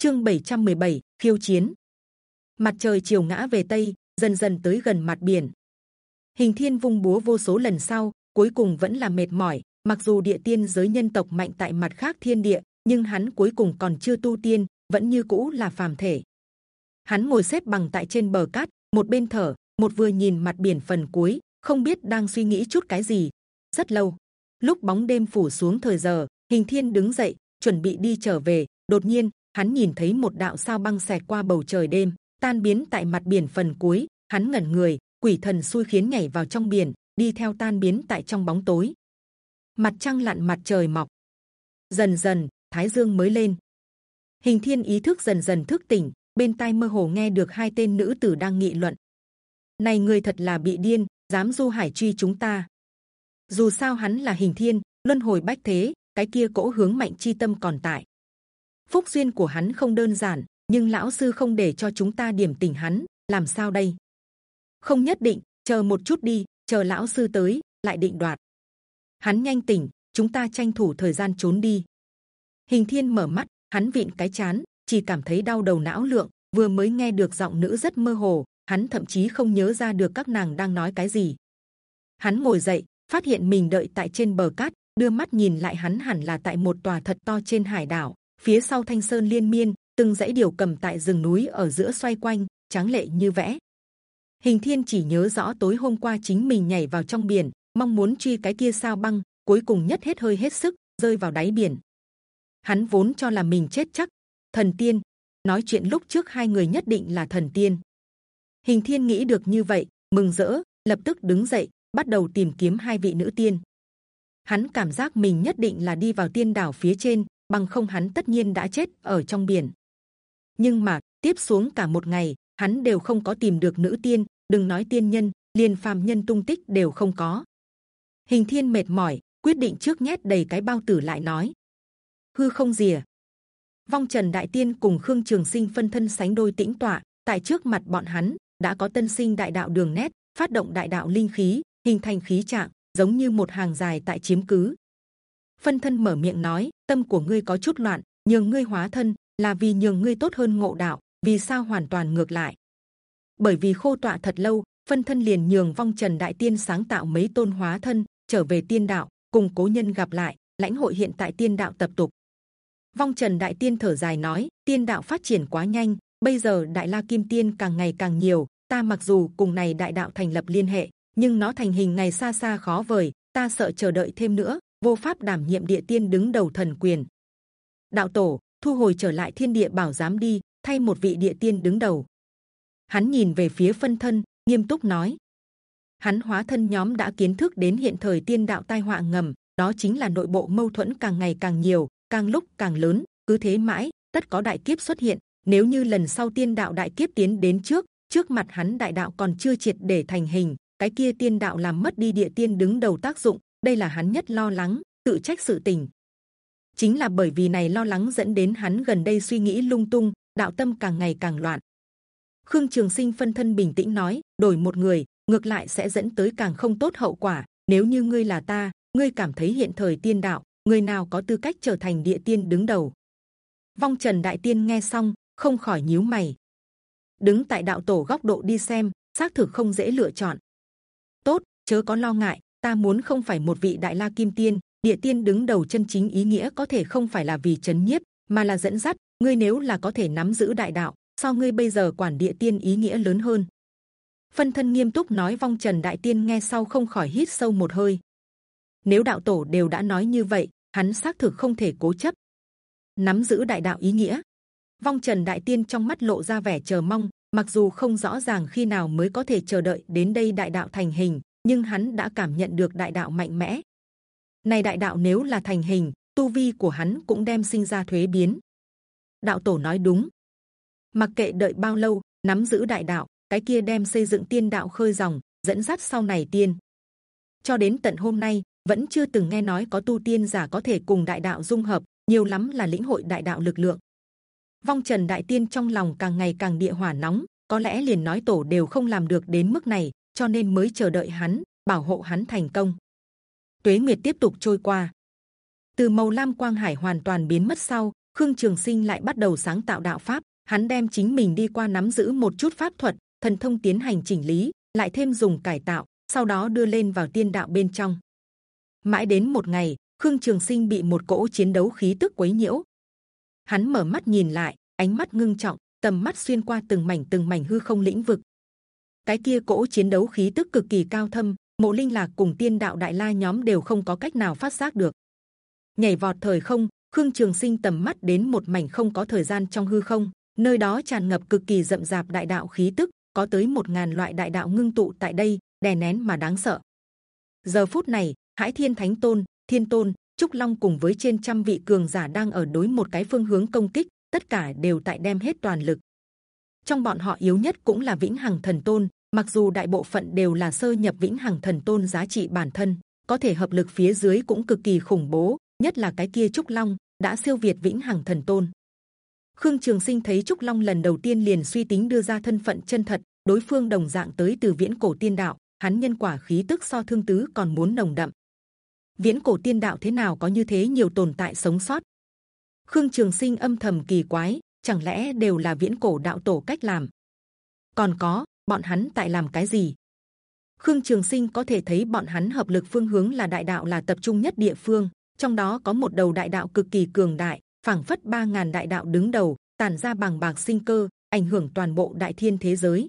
Chương 717, khiêu chiến. Mặt trời chiều ngã về tây, dần dần tới gần mặt biển. Hình Thiên vung búa vô số lần sau, cuối cùng vẫn là mệt mỏi. Mặc dù địa tiên giới nhân tộc mạnh tại mặt khác thiên địa, nhưng hắn cuối cùng còn chưa tu tiên, vẫn như cũ là phàm thể. Hắn ngồi xếp bằng tại trên bờ cát, một bên thở, một vừa nhìn mặt biển phần cuối, không biết đang suy nghĩ chút cái gì. Rất lâu, lúc bóng đêm phủ xuống thời giờ, Hình Thiên đứng dậy, chuẩn bị đi trở về. Đột nhiên, hắn nhìn thấy một đạo sao băng xẹt qua bầu trời đêm, tan biến tại mặt biển phần cuối. Hắn ngẩn người, quỷ thần xui khiến nhảy vào trong biển, đi theo tan biến tại trong bóng tối. Mặt trăng lặn, mặt trời mọc. Dần dần, thái dương mới lên. Hình Thiên ý thức dần dần thức tỉnh, bên tai mơ hồ nghe được hai tên nữ tử đang nghị luận. Này người thật là bị điên, dám du hải truy chúng ta. Dù sao hắn là Hình Thiên, luân hồi bách thế, cái kia cỗ hướng mạnh chi tâm còn tại. Phúc duyên của hắn không đơn giản, nhưng lão sư không để cho chúng ta điểm tỉnh hắn, làm sao đây? Không nhất định, chờ một chút đi, chờ lão sư tới, lại định đoạt. Hắn nhanh tỉnh, chúng ta tranh thủ thời gian trốn đi. Hình Thiên mở mắt, hắn vịn cái chán, chỉ cảm thấy đau đầu não lượng. Vừa mới nghe được giọng nữ rất mơ hồ, hắn thậm chí không nhớ ra được các nàng đang nói cái gì. Hắn ngồi dậy, phát hiện mình đợi tại trên bờ cát, đưa mắt nhìn lại hắn hẳn là tại một tòa thật to trên hải đảo. Phía sau thanh sơn liên miên, từng dãy điều cầm tại rừng núi ở giữa xoay quanh, tráng lệ như vẽ. Hình Thiên chỉ nhớ rõ tối hôm qua chính mình nhảy vào trong biển, mong muốn truy cái kia sao băng, cuối cùng nhất hết hơi hết sức rơi vào đáy biển. Hắn vốn cho là mình chết chắc, thần tiên. Nói chuyện lúc trước hai người nhất định là thần tiên. Hình Thiên nghĩ được như vậy, mừng rỡ, lập tức đứng dậy, bắt đầu tìm kiếm hai vị nữ tiên. Hắn cảm giác mình nhất định là đi vào tiên đảo phía trên, bằng không hắn tất nhiên đã chết ở trong biển. Nhưng mà tiếp xuống cả một ngày, hắn đều không có tìm được nữ tiên, đừng nói tiên nhân, liền phàm nhân tung tích đều không có. Hình Thiên mệt mỏi, quyết định trước nhét đầy cái bao tử lại nói: hư không rìa. Vong Trần Đại Tiên cùng Khương Trường Sinh phân thân sánh đôi tĩnh tọa, tại trước mặt bọn hắn đã có tân sinh đại đạo đường nét, phát động đại đạo linh khí, hình thành khí trạng, giống như một hàng dài tại chiếm cứ. Phân thân mở miệng nói: tâm của ngươi có chút loạn, nhường ngươi hóa thân là vì nhường ngươi tốt hơn ngộ đạo. Vì sao hoàn toàn ngược lại? Bởi vì khô tọa thật lâu, phân thân liền nhường vong trần đại tiên sáng tạo mấy tôn hóa thân trở về tiên đạo, cùng cố nhân gặp lại, lãnh hội hiện tại tiên đạo tập tục. Vong Trần Đại Tiên thở dài nói: Tiên đạo phát triển quá nhanh, bây giờ Đại La Kim Tiên càng ngày càng nhiều. Ta mặc dù cùng này Đại đạo thành lập liên hệ, nhưng nó thành hình ngày xa xa khó vời. Ta sợ chờ đợi thêm nữa, vô pháp đảm nhiệm địa tiên đứng đầu thần quyền. Đạo tổ thu hồi trở lại thiên địa bảo giám đi, thay một vị địa tiên đứng đầu. Hắn nhìn về phía phân thân, nghiêm túc nói: Hắn hóa thân nhóm đã kiến thức đến hiện thời tiên đạo tai họa ngầm, đó chính là nội bộ mâu thuẫn càng ngày càng nhiều, càng lúc càng lớn cứ thế mãi tất có đại kiếp xuất hiện nếu như lần sau tiên đạo đại kiếp tiến đến trước trước mặt hắn đại đạo còn chưa triệt để thành hình cái kia tiên đạo làm mất đi địa tiên đứng đầu tác dụng đây là hắn nhất lo lắng, tự trách sự tình. Chính là bởi vì này lo lắng dẫn đến hắn gần đây suy nghĩ lung tung, đạo tâm càng ngày càng loạn. Khương trường sinh phân thân bình tĩnh nói, đổi một người, ngược lại sẽ dẫn tới càng không tốt hậu quả. Nếu như ngươi là ta, ngươi cảm thấy hiện thời tiên đạo, người nào có tư cách trở thành địa tiên đứng đầu? Vong trần đại tiên nghe xong, không khỏi nhíu mày. Đứng tại đạo tổ góc độ đi xem, xác thực không dễ lựa chọn. Tốt, chớ có lo ngại ta muốn không phải một vị đại la kim tiên địa tiên đứng đầu chân chính ý nghĩa có thể không phải là vì chấn nhiếp mà là dẫn dắt ngươi nếu là có thể nắm giữ đại đạo sao ngươi bây giờ quản địa tiên ý nghĩa lớn hơn phân thân nghiêm túc nói vong trần đại tiên nghe sau không khỏi hít sâu một hơi nếu đạo tổ đều đã nói như vậy, hắn xác thực không thể cố chấp. Nắm giữ đại đạo ý nghĩa, vong trần đại tiên trong mắt lộ ra vẻ chờ mong. Mặc dù không rõ ràng khi nào mới có thể chờ đợi đến đây đại đạo thành hình, nhưng hắn đã cảm nhận được đại đạo mạnh mẽ. Này đại đạo nếu là thành hình, tu vi của hắn cũng đem sinh ra thuế biến. Đạo tổ nói đúng. Mặc kệ đợi bao lâu, nắm giữ đại đạo, cái kia đem xây dựng tiên đạo khơi dòng, dẫn dắt sau này tiên. Cho đến tận hôm nay, vẫn chưa từng nghe nói có tu tiên giả có thể cùng đại đạo dung hợp, nhiều lắm là lĩnh hội đại đạo lực lượng. Vong Trần Đại Tiên trong lòng càng ngày càng địa hỏa nóng, có lẽ liền nói tổ đều không làm được đến mức này, cho nên mới chờ đợi hắn, bảo hộ hắn thành công. Tuế Nguyệt tiếp tục trôi qua, từ màu lam quang hải hoàn toàn biến mất sau, khương trường sinh lại bắt đầu sáng tạo đạo pháp. Hắn đem chính mình đi qua nắm giữ một chút pháp thuật thần thông tiến hành chỉnh lý lại thêm dùng cải tạo sau đó đưa lên vào tiên đạo bên trong. Mãi đến một ngày khương trường sinh bị một cỗ chiến đấu khí tức quấy nhiễu. Hắn mở mắt nhìn lại ánh mắt ngưng trọng tầm mắt xuyên qua từng mảnh từng mảnh hư không lĩnh vực cái kia cỗ chiến đấu khí tức cực kỳ cao thâm, mộ linh lạc cùng tiên đạo đại la nhóm đều không có cách nào phát giác được. Nhảy vọt thời không, khương trường sinh tầm mắt đến một mảnh không có thời gian trong hư không, nơi đó tràn ngập cực kỳ rậm rạp đại đạo khí tức, có tới một ngàn loại đại đạo ngưng tụ tại đây, đè nén mà đáng sợ. Giờ phút này hải thiên thánh tôn, thiên tôn, trúc long cùng với trên trăm vị cường giả đang ở đối một cái phương hướng công kích, tất cả đều tại đem hết toàn lực trong bọn họ yếu nhất cũng là vĩnh hằng thần tôn, mặc dù đại bộ phận đều là sơ nhập vĩnh hằng thần tôn giá trị bản thân, có thể hợp lực phía dưới cũng cực kỳ khủng bố, nhất là cái kia trúc long đã siêu việt vĩnh hằng thần tôn. Khương trường sinh thấy trúc long lần đầu tiên liền suy tính đưa ra thân phận chân thật, đối phương đồng dạng tới từ viễn cổ tiên đạo, hắn nhân quả khí tức so thương tứ còn muốn nồng đậm. Viễn cổ tiên đạo thế nào có như thế nhiều tồn tại sống sót? Khương trường sinh âm thầm kỳ quái chẳng lẽ đều là viễn cổ đạo tổ cách làm? Còn có, bọn hắn tại làm cái gì? Khương trường sinh có thể thấy bọn hắn hợp lực phương hướng là đại đạo là tập trung nhất địa phương, trong đó có một đầu đại đạo cực kỳ cường đại, phảng phất ba ngàn đại đạo đứng đầu, tản ra bằng bạc sinh cơ, ảnh hưởng toàn bộ đại thiên thế giới.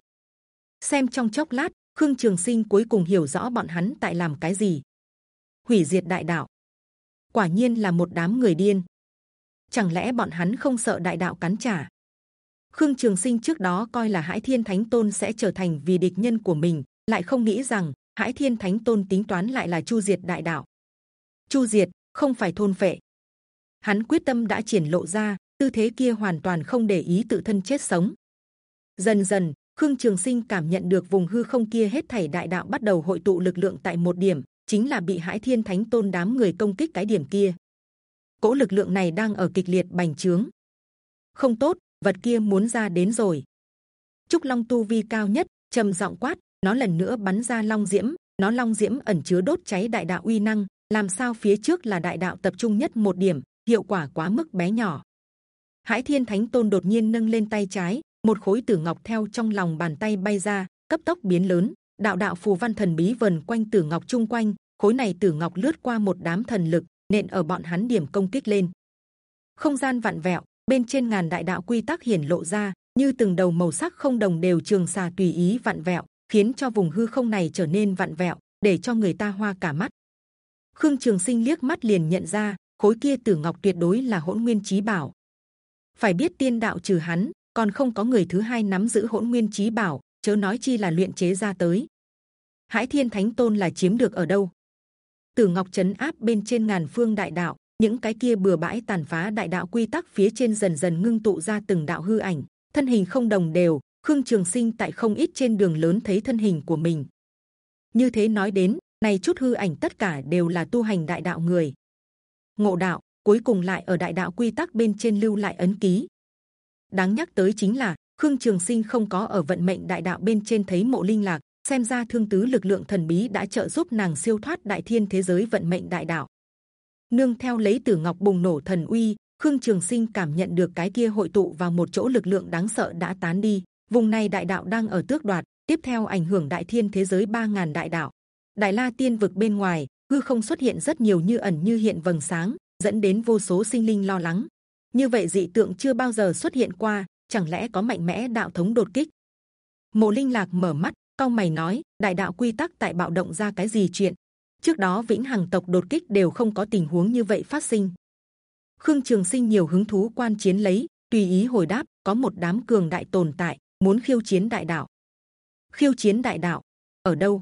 Xem trong chốc lát, khương trường sinh cuối cùng hiểu rõ bọn hắn tại làm cái gì. Hủy diệt đại đạo. Quả nhiên là một đám người điên chẳng lẽ bọn hắn không sợ đại đạo cắn trả? Khương trường sinh trước đó coi là hải thiên thánh tôn sẽ trở thành vì địch nhân của mình, lại không nghĩ rằng hải thiên thánh tôn tính toán lại là chu diệt đại đạo. Chu diệt, không phải thôn phệ hắn quyết tâm đã triển lộ ra, tư thế kia hoàn toàn không để ý tự thân chết sống. Dần dần, khương trường sinh cảm nhận được vùng hư không kia hết thảy đại đạo bắt đầu hội tụ lực lượng tại một điểm, chính là bị hải thiên thánh tôn đám người công kích cái điểm kia cỗ lực lượng này đang ở kịch liệt bành trướng. Không tốt, vật kia muốn ra đến rồi. Trúc long tu vi cao nhất, trầm giọng quát, nó lần nữa bắn ra long diễm, nó long diễm ẩn chứa đốt cháy đại đạo uy năng, làm sao phía trước là đại đạo tập trung nhất một điểm, hiệu quả quá mức bé nhỏ. Hải thiên thánh tôn đột nhiên nâng lên tay trái, một khối tử ngọc theo trong lòng bàn tay bay ra, cấp tốc biến lớn, đạo đạo phù văn thần bí vần quanh tử ngọc chung quanh, khối này tử ngọc lướt qua một đám thần lực nện ở bọn hắn điểm công kích lên. Không gian vặn vẹo, bên trên ngàn đại đạo quy tắc hiển lộ ra, như từng đầu màu sắc không đồng đều trường xà tùy ý vặn vẹo, khiến cho vùng hư không này trở nên vặn vẹo, để cho người ta hoa cả mắt. Khương trường sinh liếc mắt liền nhận ra, khối kia tử ngọc tuyệt đối là hỗn nguyên chí bảo. Phải biết tiên đạo trừ hắn, còn không có người thứ hai nắm giữ hỗn nguyên chí bảo, chớ nói chi là luyện chế ra tới. Hải thiên thánh tôn là chiếm được ở đâu? Tử ngọc chấn áp bên trên ngàn phương đại đạo, những cái kia bừa bãi tàn phá đại đạo quy tắc phía trên dần dần ngưng tụ ra từng đạo hư ảnh, thân hình không đồng đều, khương trường sinh tại không ít trên đường lớn thấy thân hình của mình. Như thế nói đến, này chút hư ảnh tất cả đều là tu hành đại đạo người. Ngộ đạo, cuối cùng lại ở đại đạo quy tắc bên trên lưu lại ấn ký. Đáng nhắc tới chính là, khương trường sinh không có ở vận mệnh đại đạo bên trên thấy mộ linh lạc xem ra thương tứ lực lượng thần bí đã trợ giúp nàng siêu thoát đại thiên thế giới vận mệnh đại đạo. Nương theo lấy tử ngọc bùng nổ thần uy, khương trường sinh cảm nhận được cái kia hội tụ vào một chỗ lực lượng đáng sợ đã tán đi. Vùng này đại đạo đang ở tước đoạt, tiếp theo ảnh hưởng đại thiên thế giới ba ngàn đại đạo. Đại la tiên vực bên ngoài, hư không xuất hiện rất nhiều như ẩn như hiện vầng sáng, dẫn đến vô số sinh linh lo lắng. Như vậy dị tượng chưa bao giờ xuất hiện qua, chẳng lẽ có mạnh mẽ đạo thống đột kích? Mộ linh lạc mở mắt cao mày nói, đại đạo quy tắc tại bạo động ra cái gì chuyện? Trước đó vĩnh hằng tộc đột kích đều không có tình huống như vậy phát sinh. Khương trường sinh nhiều hứng thú quan chiến lấy, tùy ý hồi đáp, có một đám cường đại tồn tại, muốn khiêu chiến đại đạo. Khiêu chiến đại đạo? Ở đâu?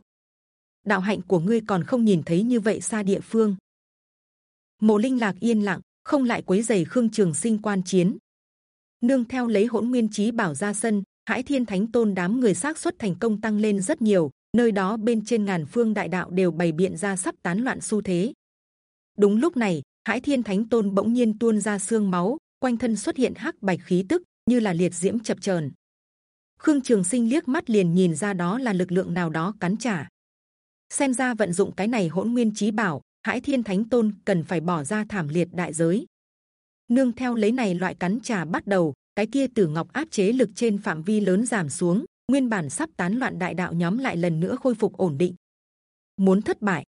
Đạo hạnh của ngươi còn không nhìn thấy như vậy xa địa phương. Mộ linh lạc yên lặng, không lại quấy giày khương trường sinh quan chiến. Nương theo lấy hỗn nguyên trí bảo ra sân Hải Thiên Thánh Tôn đám người xác suất thành công tăng lên rất nhiều. Nơi đó bên trên ngàn phương đại đạo đều bày biện ra sắp tán loạn xu thế. Đúng lúc này, Hải Thiên Thánh Tôn bỗng nhiên tuôn ra xương máu, quanh thân xuất hiện hắc bạch khí tức, như là liệt diễm chập chờn. Khương Trường Sinh liếc mắt liền nhìn ra đó là lực lượng nào đó cắn trả. Xem ra vận dụng cái này hỗn nguyên chí bảo, Hải Thiên Thánh Tôn cần phải bỏ ra thảm liệt đại giới. nương theo lấy này loại cắn trả bắt đầu cái kia tử ngọc áp chế lực trên phạm vi lớn giảm xuống, nguyên bản sắp tán loạn đại đạo nhóm lại lần nữa khôi phục ổn định. Muốn thất bại.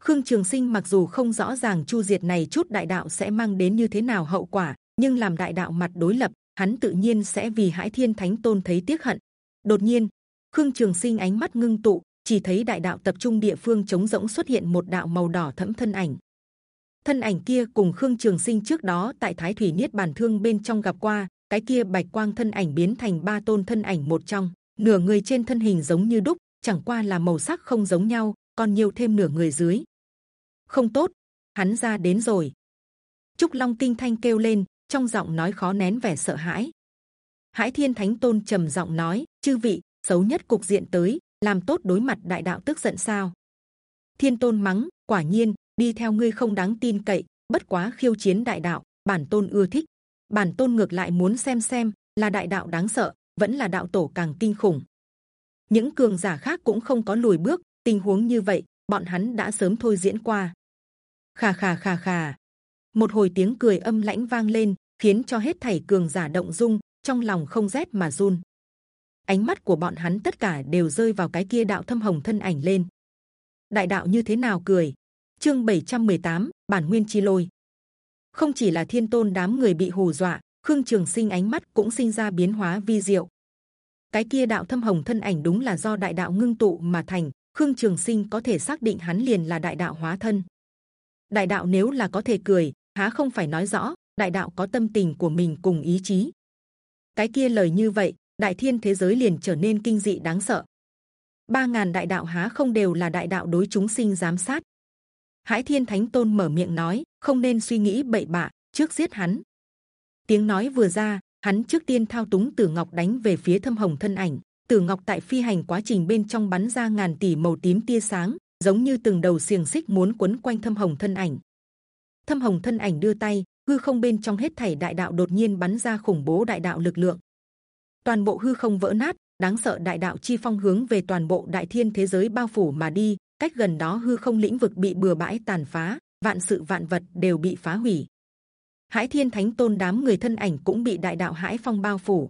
Khương trường sinh mặc dù không rõ ràng chu diệt này chút đại đạo sẽ mang đến như thế nào hậu quả, nhưng làm đại đạo mặt đối lập, hắn tự nhiên sẽ vì hải thiên thánh tôn thấy tiếc hận. Đột nhiên, khương trường sinh ánh mắt ngưng tụ, chỉ thấy đại đạo tập trung địa phương trống rỗng xuất hiện một đạo màu đỏ thẫm thân ảnh. Thân ảnh kia cùng khương trường sinh trước đó tại thái thủy niết bàn thương bên trong gặp qua cái kia bạch quang thân ảnh biến thành ba tôn thân ảnh một trong, nửa người trên thân hình giống như đúc, chẳng qua là màu sắc không giống nhau, còn nhiều thêm nửa người dưới. Không tốt, hắn ra đến rồi. Trúc long tinh thanh kêu lên, trong giọng nói khó nén vẻ sợ hãi. Hải thiên thánh tôn trầm giọng nói, chư vị, xấu nhất cục diện tới, làm tốt đối mặt đại đạo tức giận sao? Thiên tôn mắng, quả nhiên, đi theo ngươi không đáng tin cậy, bất quá khiêu chiến đại đạo, bản tôn ưa thích bản tôn ngược lại muốn xem xem là đại đạo đáng sợ vẫn là đạo tổ càng kinh khủng. Những cường giả khác cũng không có lùi bước tình huống như vậy bọn hắn đã sớm thôi diễn qua. Khà khà khà khà một hồi tiếng cười âm lãnh vang lên khiến cho hết thảy cường giả động dung trong lòng không rét mà run. Ánh mắt của bọn hắn tất cả đều rơi vào cái kia đạo thâm hồng thân ảnh lên. Đại đạo như thế nào cười? Chương 718, bản nguyên chi lôi không chỉ là thiên tôn đám người bị hù dọa, khương trường sinh ánh mắt cũng sinh ra biến hóa vi diệu. Cái kia đạo thâm hồng thân ảnh đúng là do đại đạo ngưng tụ mà thành, khương trường sinh có thể xác định hắn liền là đại đạo hóa thân. Đại đạo nếu là có thể cười, há không phải nói rõ, đại đạo có tâm tình của mình cùng ý chí. Cái kia lời như vậy, đại thiên thế giới liền trở nên kinh dị đáng sợ. Ba ngàn đại đạo há không đều là đại đạo đối chúng sinh giám sát. Hải Thiên Thánh Tôn mở miệng nói, không nên suy nghĩ bậy bạ, trước giết hắn. Tiếng nói vừa ra, hắn trước tiên thao túng Tử Ngọc đánh về phía Thâm Hồng thân ảnh. Tử Ngọc tại phi hành quá trình bên trong bắn ra ngàn tỷ màu tím tia sáng, giống như từng đầu xiềng xích muốn quấn quanh Thâm Hồng thân ảnh. Thâm Hồng thân ảnh đưa tay, hư không bên trong hết thảy đại đạo đột nhiên bắn ra khủng bố đại đạo lực lượng. Toàn bộ hư không vỡ nát, đáng sợ đại đạo chi phong hướng về toàn bộ đại thiên thế giới bao phủ mà đi, cách gần đó hư không lĩnh vực bị bừa bãi tàn phá vạn sự vạn vật đều bị phá hủy Hải Thiên Thánh Tôn đám người thân ảnh cũng bị đại đạo Hải Phong bao phủ.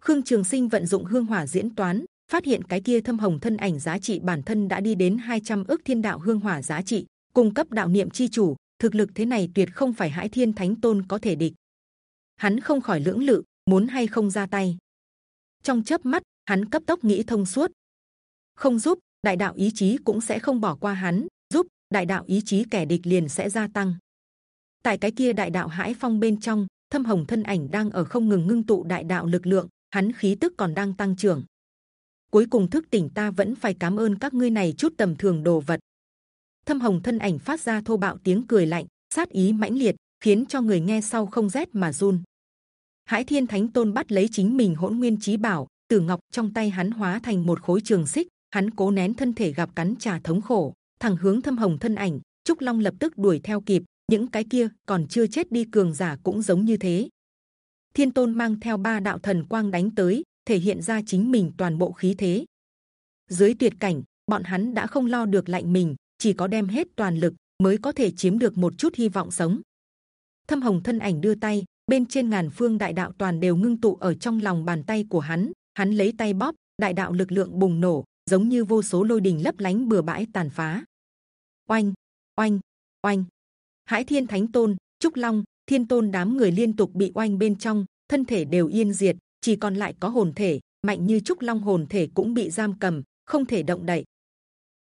Khương Trường Sinh vận dụng hương hỏa diễn toán, phát hiện cái kia thâm hồng thân ảnh giá trị bản thân đã đi đến 200 ước thiên đạo hương hỏa giá trị, cung cấp đạo niệm chi chủ. Thực lực thế này tuyệt không phải Hải Thiên Thánh Tôn có thể địch. Hắn không khỏi lưỡng lự, muốn hay không ra tay. Trong chớp mắt, hắn cấp tốc nghĩ thông suốt, không giúp đại đạo ý chí cũng sẽ không bỏ qua hắn giúp đại đạo ý chí kẻ địch liền sẽ gia tăng. Tại cái kia đại đạo hải phong bên trong thâm hồng thân ảnh đang ở không ngừng ngưng tụ đại đạo lực lượng hắn khí tức còn đang tăng trưởng. Cuối cùng thức tỉnh ta vẫn phải cảm ơn các ngươi này chút tầm thường đồ vật. Thâm hồng thân ảnh phát ra thô bạo tiếng cười lạnh sát ý mãnh liệt khiến cho người nghe sau không rét mà run. Hải Thiên Thánh Tôn bắt lấy chính mình hỗn nguyên trí bảo, Tử Ngọc trong tay hắn hóa thành một khối trường xích, hắn cố nén thân thể gặp cắn trả thống khổ, thẳng hướng thâm hồng thân ảnh, trúc long lập tức đuổi theo kịp, những cái kia còn chưa chết đi cường giả cũng giống như thế. Thiên tôn mang theo ba đạo thần quang đánh tới, thể hiện ra chính mình toàn bộ khí thế. Dưới tuyệt cảnh, bọn hắn đã không lo được lạnh mình, chỉ có đem hết toàn lực mới có thể chiếm được một chút hy vọng sống. Thâm hồng thân ảnh đưa tay, bên trên ngàn phương đại đạo toàn đều ngưng tụ ở trong lòng bàn tay của hắn. Hắn lấy tay bóp, đại đạo lực lượng bùng nổ giống như vô số lôi đình lấp lánh bừa bãi tàn phá. Oanh, oanh, oanh! Hải Thiên Thánh Tôn, Trúc Long, Thiên Tôn đám người liên tục bị oanh bên trong, thân thể đều yên diệt, chỉ còn lại có hồn thể, mạnh như Trúc Long hồn thể cũng bị giam cầm, không thể động đậy.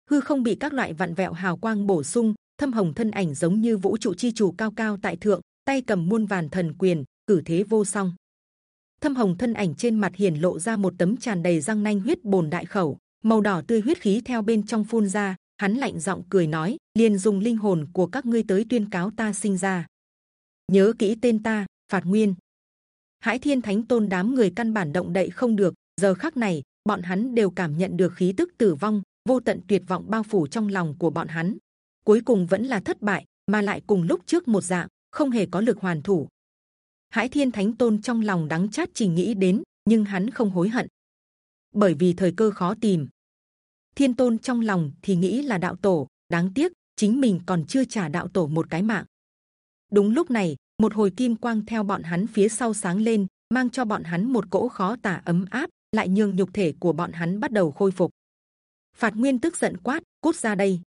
Hư không bị các loại vạn vẹo hào quang bổ sung, thâm hồng thân ảnh giống như vũ trụ chi chủ cao cao tại thượng, tay cầm muôn vàn thần quyền, cử thế vô song. Thâm hồng thân ảnh trên mặt hiển lộ ra một tấm tràn đầy răng nanh huyết bồn đại khẩu, màu đỏ tươi huyết khí theo bên trong phun ra, hắn lạnh giọng cười nói, liền dùng linh hồn của các ngươi tới tuyên cáo ta sinh ra. Nhớ kỹ tên ta, phạt nguyên. Hải thiên thánh tôn đám người căn bản động đậy không được, giờ khắc này, bọn hắn đều cảm nhận được khí tức tử vong, vô tận tuyệt vọng bao phủ trong lòng của bọn hắn. Cuối cùng vẫn là thất bại, mà lại cùng lúc trước một dạng, không hề có lực hoàn thủ. Hải thiên thánh tôn trong lòng đắng chát chỉ nghĩ đến, nhưng hắn không hối hận bởi vì thời cơ khó tìm. Thiên tôn trong lòng thì nghĩ là đạo tổ, đáng tiếc chính mình còn chưa trả đạo tổ một cái mạng. Đúng lúc này, một hồi kim quang theo bọn hắn phía sau sáng lên, mang cho bọn hắn một cỗ khó tả ấm áp, lại nhường nhục thể của bọn hắn bắt đầu khôi phục. Phạt Nguyên tức giận quát, cút ra đây!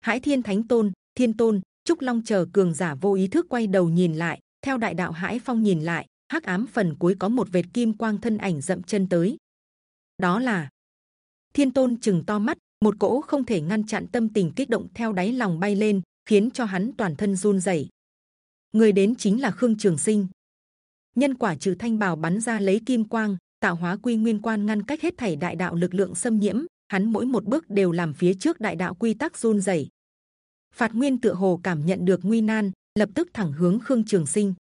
Hải Thiên Thánh Tôn, Thiên Tôn, Trúc Long chờ cường giả vô ý thức quay đầu nhìn lại, theo Đại Đạo Hải Phong nhìn lại, hắc ám phần cuối có một vệt kim quang thân ảnh dậm chân tới. Đó là Thiên Tôn chừng to mắt, một cỗ không thể ngăn chặn tâm tình kích động theo đáy lòng bay lên, khiến cho hắn toàn thân run rẩy. Người đến chính là Khương Trường Sinh. Nhân quả trừ thanh bào bắn ra lấy kim quang, tạo hóa quy nguyên quan ngăn cách hết thảy đại đạo lực lượng xâm nhiễm. Hắn mỗi một bước đều làm phía trước đại đạo quy tắc run rẩy. Phạt Nguyên tựa hồ cảm nhận được nguy nan, lập tức thẳng hướng Khương Trường Sinh.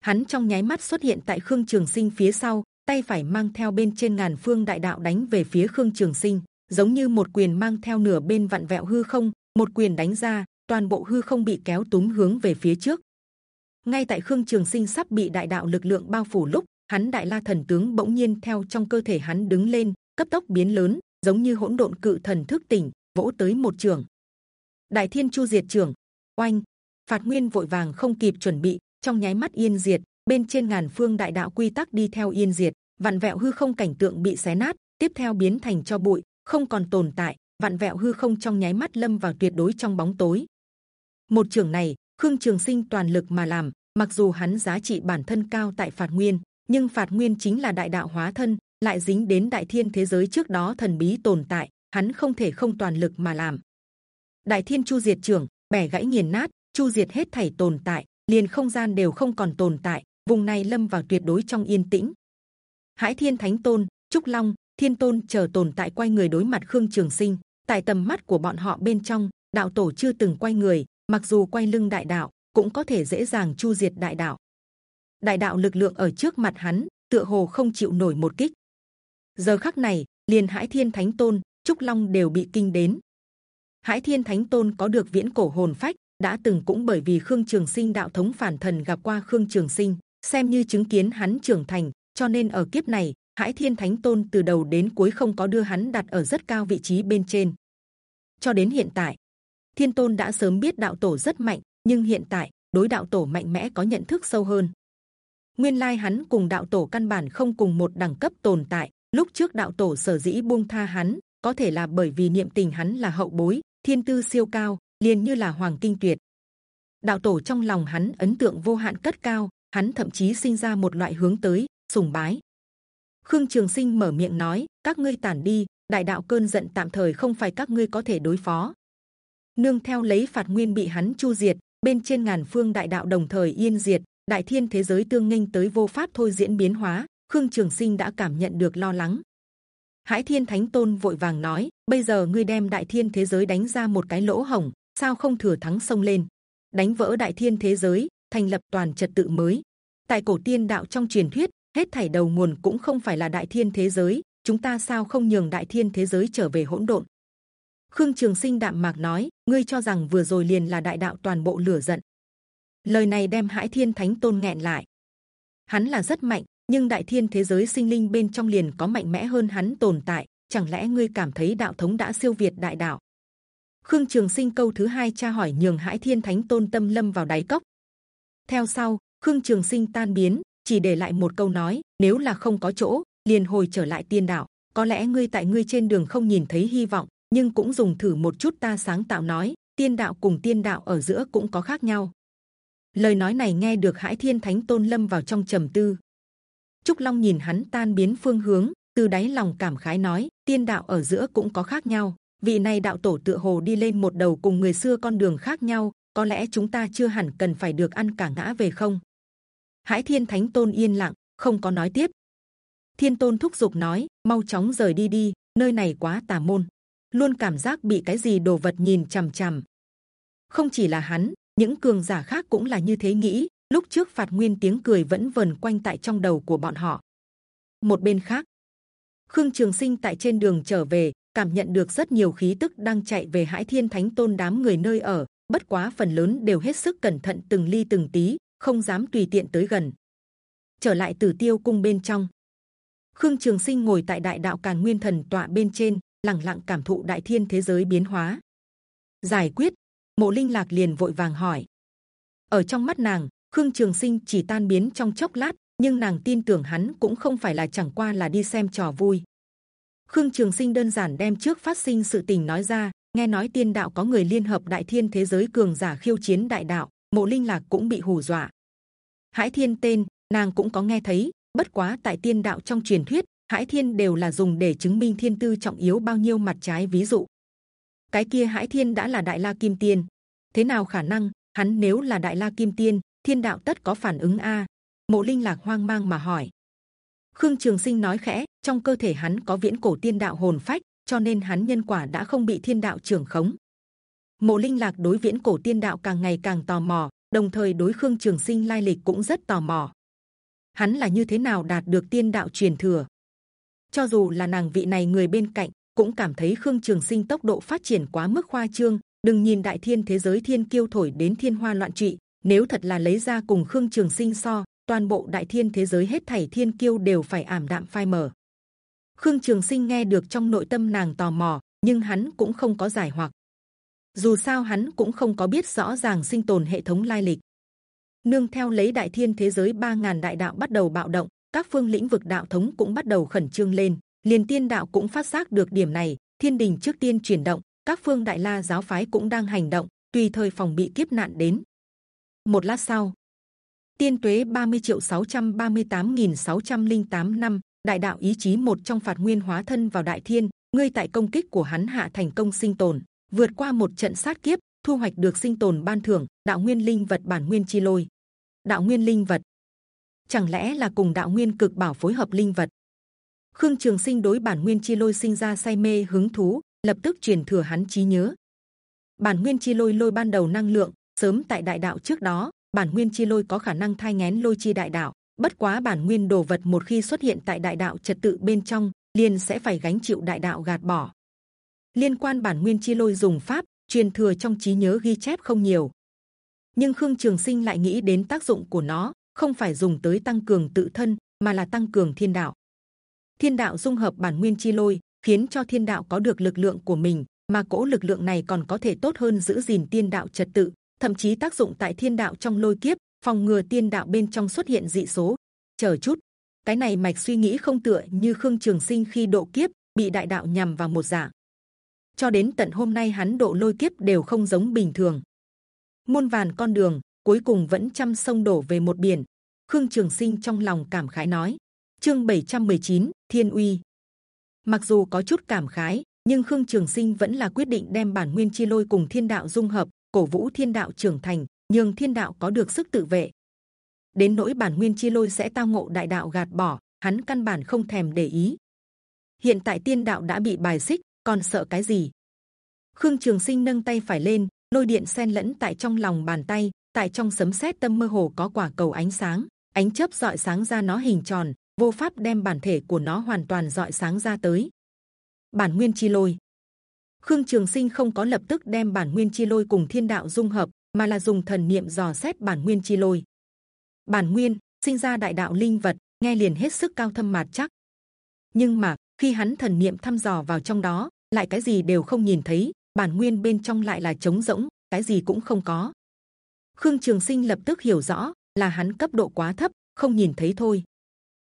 Hắn trong nháy mắt xuất hiện tại Khương Trường Sinh phía sau, tay phải mang theo bên trên ngàn phương đại đạo đánh về phía Khương Trường Sinh, giống như một quyền mang theo nửa bên vặn vẹo hư không, một quyền đánh ra, toàn bộ hư không bị kéo túm hướng về phía trước. Ngay tại Khương Trường Sinh sắp bị đại đạo lực lượng bao phủ lúc, hắn đại la thần tướng bỗng nhiên theo trong cơ thể hắn đứng lên, cấp tốc biến lớn, giống như hỗn độn cự thần thức tỉnh, vỗ tới một trường. Đại Thiên Chu diệt trường, oanh, phạt nguyên vội vàng không kịp chuẩn bị, trong nháy mắt yên diệt, bên trên ngàn phương đại đạo quy tắc đi theo yên diệt, vạn vẹo hư không cảnh tượng bị xé nát, tiếp theo biến thành cho bụi, không còn tồn tại, vạn vẹo hư không trong nháy mắt lâm vào tuyệt đối trong bóng tối. Một trường này, Khương Trường Sinh toàn lực mà làm, mặc dù hắn giá trị bản thân cao tại phạt nguyên, nhưng phạt nguyên chính là đại đạo hóa thân, lại dính đến đại thiên thế giới trước đó thần bí tồn tại, hắn không thể không toàn lực mà làm. Đại thiên chu diệt trưởng, bẻ gãy nghiền nát, chu diệt hết thảy tồn tại, liền không gian đều không còn tồn tại, vùng này lâm vào tuyệt đối trong yên tĩnh. Hải Thiên Thánh Tôn, Trúc Long, Thiên Tôn chờ tồn tại quay người đối mặt Khương Trường Sinh. Tại tầm mắt của bọn họ bên trong, đạo tổ chưa từng quay người, mặc dù quay lưng đại đạo, cũng có thể dễ dàng chu diệt đại đạo. Đại đạo lực lượng ở trước mặt hắn, tựa hồ không chịu nổi một kích. Giờ khắc này, liền Hải Thiên Thánh Tôn, Trúc Long đều bị kinh đến. Hải Thiên Thánh Tôn có được viễn cổ hồn phách, đã từng cũng bởi vì Khương Trường Sinh đạo thống phản thần gặp qua Khương Trường Sinh, xem như chứng kiến hắn trưởng thành, cho nên ở kiếp này Hải Thiên Thánh Tôn từ đầu đến cuối không có đưa hắn đặt ở rất cao vị trí bên trên. Cho đến hiện tại, Thiên Tôn đã sớm biết đạo tổ rất mạnh, nhưng hiện tại đối đạo tổ mạnh mẽ có nhận thức sâu hơn. Nguyên lai hắn cùng đạo tổ căn bản không cùng một đẳng cấp tồn tại. Lúc trước đạo tổ sở dĩ buông tha hắn, có thể là bởi vì niệm tình hắn là hậu bối, thiên tư siêu cao, liền như là hoàng kinh tuyệt. Đạo tổ trong lòng hắn ấn tượng vô hạn cất cao, hắn thậm chí sinh ra một loại hướng tới sùng bái. Khương Trường Sinh mở miệng nói: các ngươi tản đi, đại đạo cơn giận tạm thời không phải các ngươi có thể đối phó. Nương theo lấy phạt nguyên bị hắn chu diệt, bên trên ngàn phương đại đạo đồng thời yên diệt, đại thiên thế giới tương nghênh tới vô pháp thôi diễn biến hóa. Khương Trường Sinh đã cảm nhận được lo lắng. Hải Thiên Thánh Tôn vội vàng nói: bây giờ ngươi đem đại thiên thế giới đánh ra một cái lỗ hổng, sao không thừa thắng xông lên, đánh vỡ đại thiên thế giới, thành lập toàn trật tự mới. Tại cổ tiên đạo trong truyền thuyết, hết thảy đầu nguồn cũng không phải là đại thiên thế giới, chúng ta sao không nhường đại thiên thế giới trở về hỗn độn? Khương Trường Sinh đạm mạc nói, ngươi cho rằng vừa rồi liền là đại đạo toàn bộ lửa giận. Lời này đem Hải Thiên Thánh Tôn nghẹn lại. Hắn là rất mạnh, nhưng đại thiên thế giới sinh linh bên trong liền có mạnh mẽ hơn hắn tồn tại. Chẳng lẽ ngươi cảm thấy đạo thống đã siêu việt đại đạo? Khương Trường Sinh câu thứ hai tra hỏi nhường Hải Thiên Thánh Tôn tâm lâm vào đáy cốc. Theo sau, Khương Trường Sinh tan biến, chỉ để lại một câu nói: nếu là không có chỗ, liền hồi trở lại tiên đạo. Có lẽ ngươi tại ngươi trên đường không nhìn thấy hy vọng, nhưng cũng dùng thử một chút ta sáng tạo nói tiên đạo cùng tiên đạo ở giữa cũng có khác nhau. Lời nói này nghe được Hải Thiên Thánh Tôn lâm vào trong trầm tư. Trúc Long nhìn hắn tan biến phương hướng, từ đáy lòng cảm khái nói: tiên đạo ở giữa cũng có khác nhau. Vị này đạo tổ tựa hồ đi lên một đầu cùng người xưa con đường khác nhau. Có lẽ chúng ta chưa hẳn cần phải được ăn cả ngã về không? Hải Thiên Thánh Tôn yên lặng, không có nói tiếp. Thiên Tôn thúc giục nói: mau chóng rời đi đi, nơi này quá tà môn, luôn cảm giác bị cái gì đồ vật nhìn c h m c h m không chỉ là hắn những cường giả khác cũng là như thế nghĩ. Lúc trước phạt nguyên tiếng cười vẫn vần quanh tại trong đầu của bọn họ. Một bên khác khương trường sinh tại trên đường trở về cảm nhận được rất nhiều khí tức đang chạy về hải thiên thánh tôn đám người nơi ở bất quá phần lớn đều hết sức cẩn thận từng ly từng tí không dám tùy tiện tới gần trở lại tử tiêu cung bên trong khương trường sinh ngồi tại đại đạo càn nguyên thần tọa bên trên lặng lặng cảm thụ đại thiên thế giới biến hóa. Giải quyết, mộ linh lạc liền vội vàng hỏi. Ở trong mắt nàng, Khương Trường Sinh chỉ tan biến trong chốc lát, nhưng nàng tin tưởng hắn cũng không phải là chẳng qua là đi xem trò vui. Khương Trường Sinh đơn giản đem trước phát sinh sự tình nói ra, nghe nói tiên đạo có người liên hợp đại thiên thế giới cường giả khiêu chiến đại đạo, mộ linh lạc cũng bị hù dọa. Hải Thiên tên nàng cũng có nghe thấy, bất quá tại tiên đạo trong truyền thuyết, Hải Thiên đều là dùng để chứng minh thiên tư trọng yếu bao nhiêu mặt trái ví dụ. Cái kia Hải Thiên đã là đại la kim tiên, thế nào khả năng? Hắn nếu là đại la kim tiên, thiên đạo tất có phản ứng a. Mộ Linh lạc hoang mang mà hỏi. Khương Trường Sinh nói khẽ, trong cơ thể hắn có viễn cổ tiên đạo hồn phách, cho nên hắn nhân quả đã không bị thiên đạo trưởng khống. Mộ Linh lạc đối viễn cổ tiên đạo càng ngày càng tò mò, đồng thời đối Khương Trường Sinh lai lịch cũng rất tò mò. Hắn là như thế nào đạt được tiên đạo truyền thừa? Cho dù là nàng vị này người bên cạnh cũng cảm thấy Khương Trường Sinh tốc độ phát triển quá mức khoa trương. Đừng nhìn đại thiên thế giới thiên kiêu thổi đến thiên hoa loạn trị, nếu thật là lấy ra cùng Khương Trường Sinh so, toàn bộ đại thiên thế giới hết thảy thiên kiêu đều phải ảm đạm phai mờ. Khương Trường Sinh nghe được trong nội tâm nàng tò mò, nhưng hắn cũng không có giải hoặc. Dù sao hắn cũng không có biết rõ ràng sinh tồn hệ thống lai lịch. Nương theo lấy đại thiên thế giới 3.000 đại đạo bắt đầu bạo động, các phương lĩnh vực đạo thống cũng bắt đầu khẩn trương lên. Liên tiên đạo cũng phát giác được điểm này, thiên đình trước tiên chuyển động, các phương đại la giáo phái cũng đang hành động, tùy thời phòng bị kiếp nạn đến. Một lát sau, tiên tuế 30 triệu 638.608 năm, đại đạo ý chí một trong phạt nguyên hóa thân vào đại thiên, ngươi tại công kích của hắn hạ thành công sinh tồn, vượt qua một trận sát kiếp, thu hoạch được sinh tồn ban thưởng đạo nguyên linh vật bản nguyên chi lôi. Đạo nguyên linh vật chẳng lẽ là cùng đạo nguyên cực bảo phối hợp linh vật? Khương Trường Sinh đối bản nguyên chi lôi sinh ra say mê hứng thú, lập tức truyền thừa hắn trí nhớ. Bản nguyên chi lôi lôi ban đầu năng lượng sớm tại đại đạo trước đó, bản nguyên chi lôi có khả năng thay ngén lôi chi đại đạo. Bất quá bản nguyên đồ vật một khi xuất hiện tại đại đạo trật tự bên trong, liền sẽ phải gánh chịu đại đạo gạt bỏ. Liên quan bản nguyên chi lôi dùng pháp truyền thừa trong trí nhớ ghi chép không nhiều, nhưng Khương Trường Sinh lại nghĩ đến tác dụng của nó, không phải dùng tới tăng cường tự thân, mà là tăng cường thiên đạo. Thiên đạo dung hợp bản nguyên chi lôi, khiến cho thiên đạo có được lực lượng của mình, mà cỗ lực lượng này còn có thể tốt hơn giữ gìn tiên đạo trật tự, thậm chí tác dụng tại thiên đạo trong lôi kiếp, phòng ngừa tiên đạo bên trong xuất hiện dị số. Chờ chút, cái này mạch suy nghĩ không tựa như khương trường sinh khi độ kiếp bị đại đạo nhằm vào một dạng. cho đến tận hôm nay hắn độ lôi kiếp đều không giống bình thường. muôn vàn con đường cuối cùng vẫn trăm sông đổ về một biển. Khương Trường Sinh trong lòng cảm khái nói. Chương 719, Thiên Uy. Mặc dù có chút cảm khái, nhưng Khương Trường Sinh vẫn là quyết định đem bản nguyên chi lôi cùng thiên đạo dung hợp, cổ vũ thiên đạo trưởng thành, nhưng thiên đạo có được sức tự vệ. Đến nỗi bản nguyên chi lôi sẽ tao ngộ đại đạo gạt bỏ, hắn căn bản không thèm để ý. Hiện tại tiên đạo đã bị bài xích, còn sợ cái gì? Khương Trường Sinh nâng tay phải lên, lôi điện xen lẫn tại trong lòng bàn tay, tại trong sấm sét tâm mơ hồ có quả cầu ánh sáng, ánh chớp dọi sáng ra nó hình tròn, vô pháp đem bản thể của nó hoàn toàn dọi sáng ra tới. Bản nguyên chi lôi. Khương Trường Sinh không có lập tức đem bản nguyên chi lôi cùng thiên đạo dung hợp, mà là dùng thần niệm dò xét bản nguyên chi lôi. Bản nguyên sinh ra đại đạo linh vật, nghe liền hết sức cao thâm mạt chắc. Nhưng mà khi hắn thần niệm thăm dò vào trong đó, lại cái gì đều không nhìn thấy, bản nguyên bên trong lại là trống rỗng, cái gì cũng không có. Khương Trường Sinh lập tức hiểu rõ là hắn cấp độ quá thấp, không nhìn thấy thôi.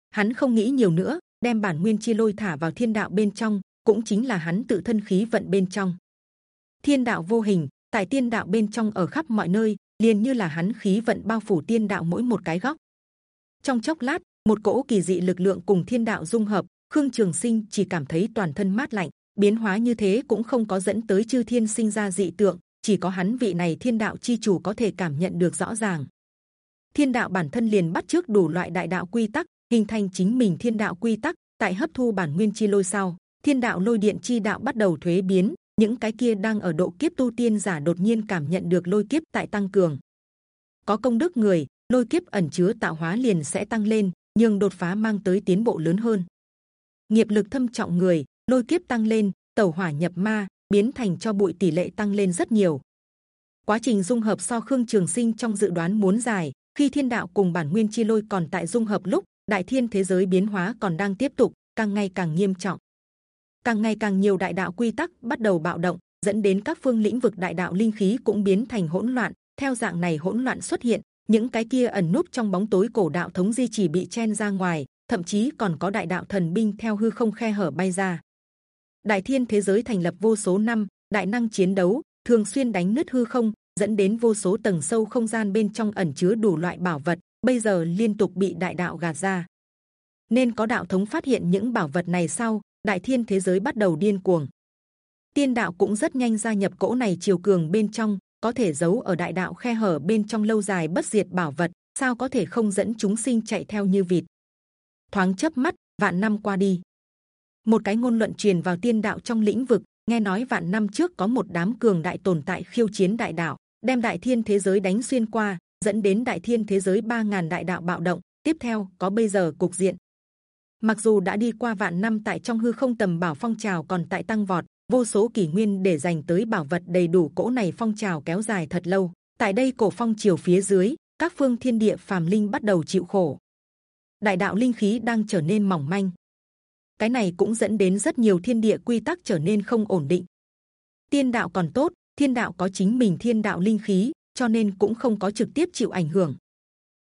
Hắn không nghĩ nhiều nữa, đem bản nguyên chi lôi thả vào thiên đạo bên trong, cũng chính là hắn tự thân khí vận bên trong. Thiên đạo vô hình, tại tiên đạo bên trong ở khắp mọi nơi, liền như là hắn khí vận bao phủ tiên đạo mỗi một cái góc. Trong chốc lát, một cỗ kỳ dị lực lượng cùng thiên đạo dung hợp, Khương Trường Sinh chỉ cảm thấy toàn thân mát lạnh, biến hóa như thế cũng không có dẫn tới chư thiên sinh ra dị tượng, chỉ có hắn vị này thiên đạo chi chủ có thể cảm nhận được rõ ràng. Thiên đạo bản thân liền bắt trước đủ loại đại đạo quy tắc, hình thành chính mình thiên đạo quy tắc. Tại hấp thu bản nguyên chi lôi sau, thiên đạo lôi điện chi đạo bắt đầu thuế biến. Những cái kia đang ở độ kiếp tu tiên giả đột nhiên cảm nhận được lôi kiếp tại tăng cường. Có công đức người, lôi kiếp ẩn chứa tạo hóa liền sẽ tăng lên, nhưng đột phá mang tới tiến bộ lớn hơn. Nghiệp lực thâm trọng người, lôi kiếp tăng lên, tẩu hỏa nhập ma, biến thành cho bụi tỷ lệ tăng lên rất nhiều. Quá trình dung hợp so khương trường sinh trong dự đoán muốn dài. Khi thiên đạo cùng bản nguyên chi lôi còn tại dung hợp lúc đại thiên thế giới biến hóa còn đang tiếp tục, càng ngày càng nghiêm trọng. Càng ngày càng nhiều đại đạo quy tắc bắt đầu bạo động, dẫn đến các phương lĩnh vực đại đạo linh khí cũng biến thành hỗn loạn. Theo dạng này hỗn loạn xuất hiện, những cái kia ẩn núp trong bóng tối cổ đạo thống di chỉ bị chen ra ngoài, thậm chí còn có đại đạo thần binh theo hư không khe hở bay ra. Đại thiên thế giới thành lập vô số năm, đại năng chiến đấu thường xuyên đánh nứt hư không, dẫn đến vô số tầng sâu không gian bên trong ẩn chứa đủ loại bảo vật, bây giờ liên tục bị đại đạo gạt ra. Nên có đạo thống phát hiện những bảo vật này sau, đại thiên thế giới bắt đầu điên cuồng. Tiên đạo cũng rất nhanh gia nhập cỗ này chiều cường bên trong, có thể giấu ở đại đạo khe hở bên trong lâu dài bất diệt bảo vật, sao có thể không dẫn chúng sinh chạy theo như vịt? Thoáng chớp mắt, vạn năm qua đi, một cái ngôn luận truyền vào tiên đạo trong lĩnh vực, nghe nói vạn năm trước có một đám cường đại tồn tại khiêu chiến đại đạo, đem đại thiên thế giới đánh xuyên qua, dẫn đến đại thiên thế giới ba ngàn đại đạo bạo động. Tiếp theo có bây giờ cục diện. Mặc dù đã đi qua vạn năm tại trong hư không tầm bảo phong trào còn tại tăng vọt, vô số kỷ nguyên để dành tới bảo vật đầy đủ cỗ này phong trào kéo dài thật lâu. Tại đây cổ phong chiều phía dưới, các phương thiên địa phàm linh bắt đầu chịu khổ. Đại đạo linh khí đang trở nên mỏng manh. Cái này cũng dẫn đến rất nhiều thiên địa quy tắc trở nên không ổn định. Tiên đạo còn tốt, thiên đạo có chính mình thiên đạo linh khí, cho nên cũng không có trực tiếp chịu ảnh hưởng.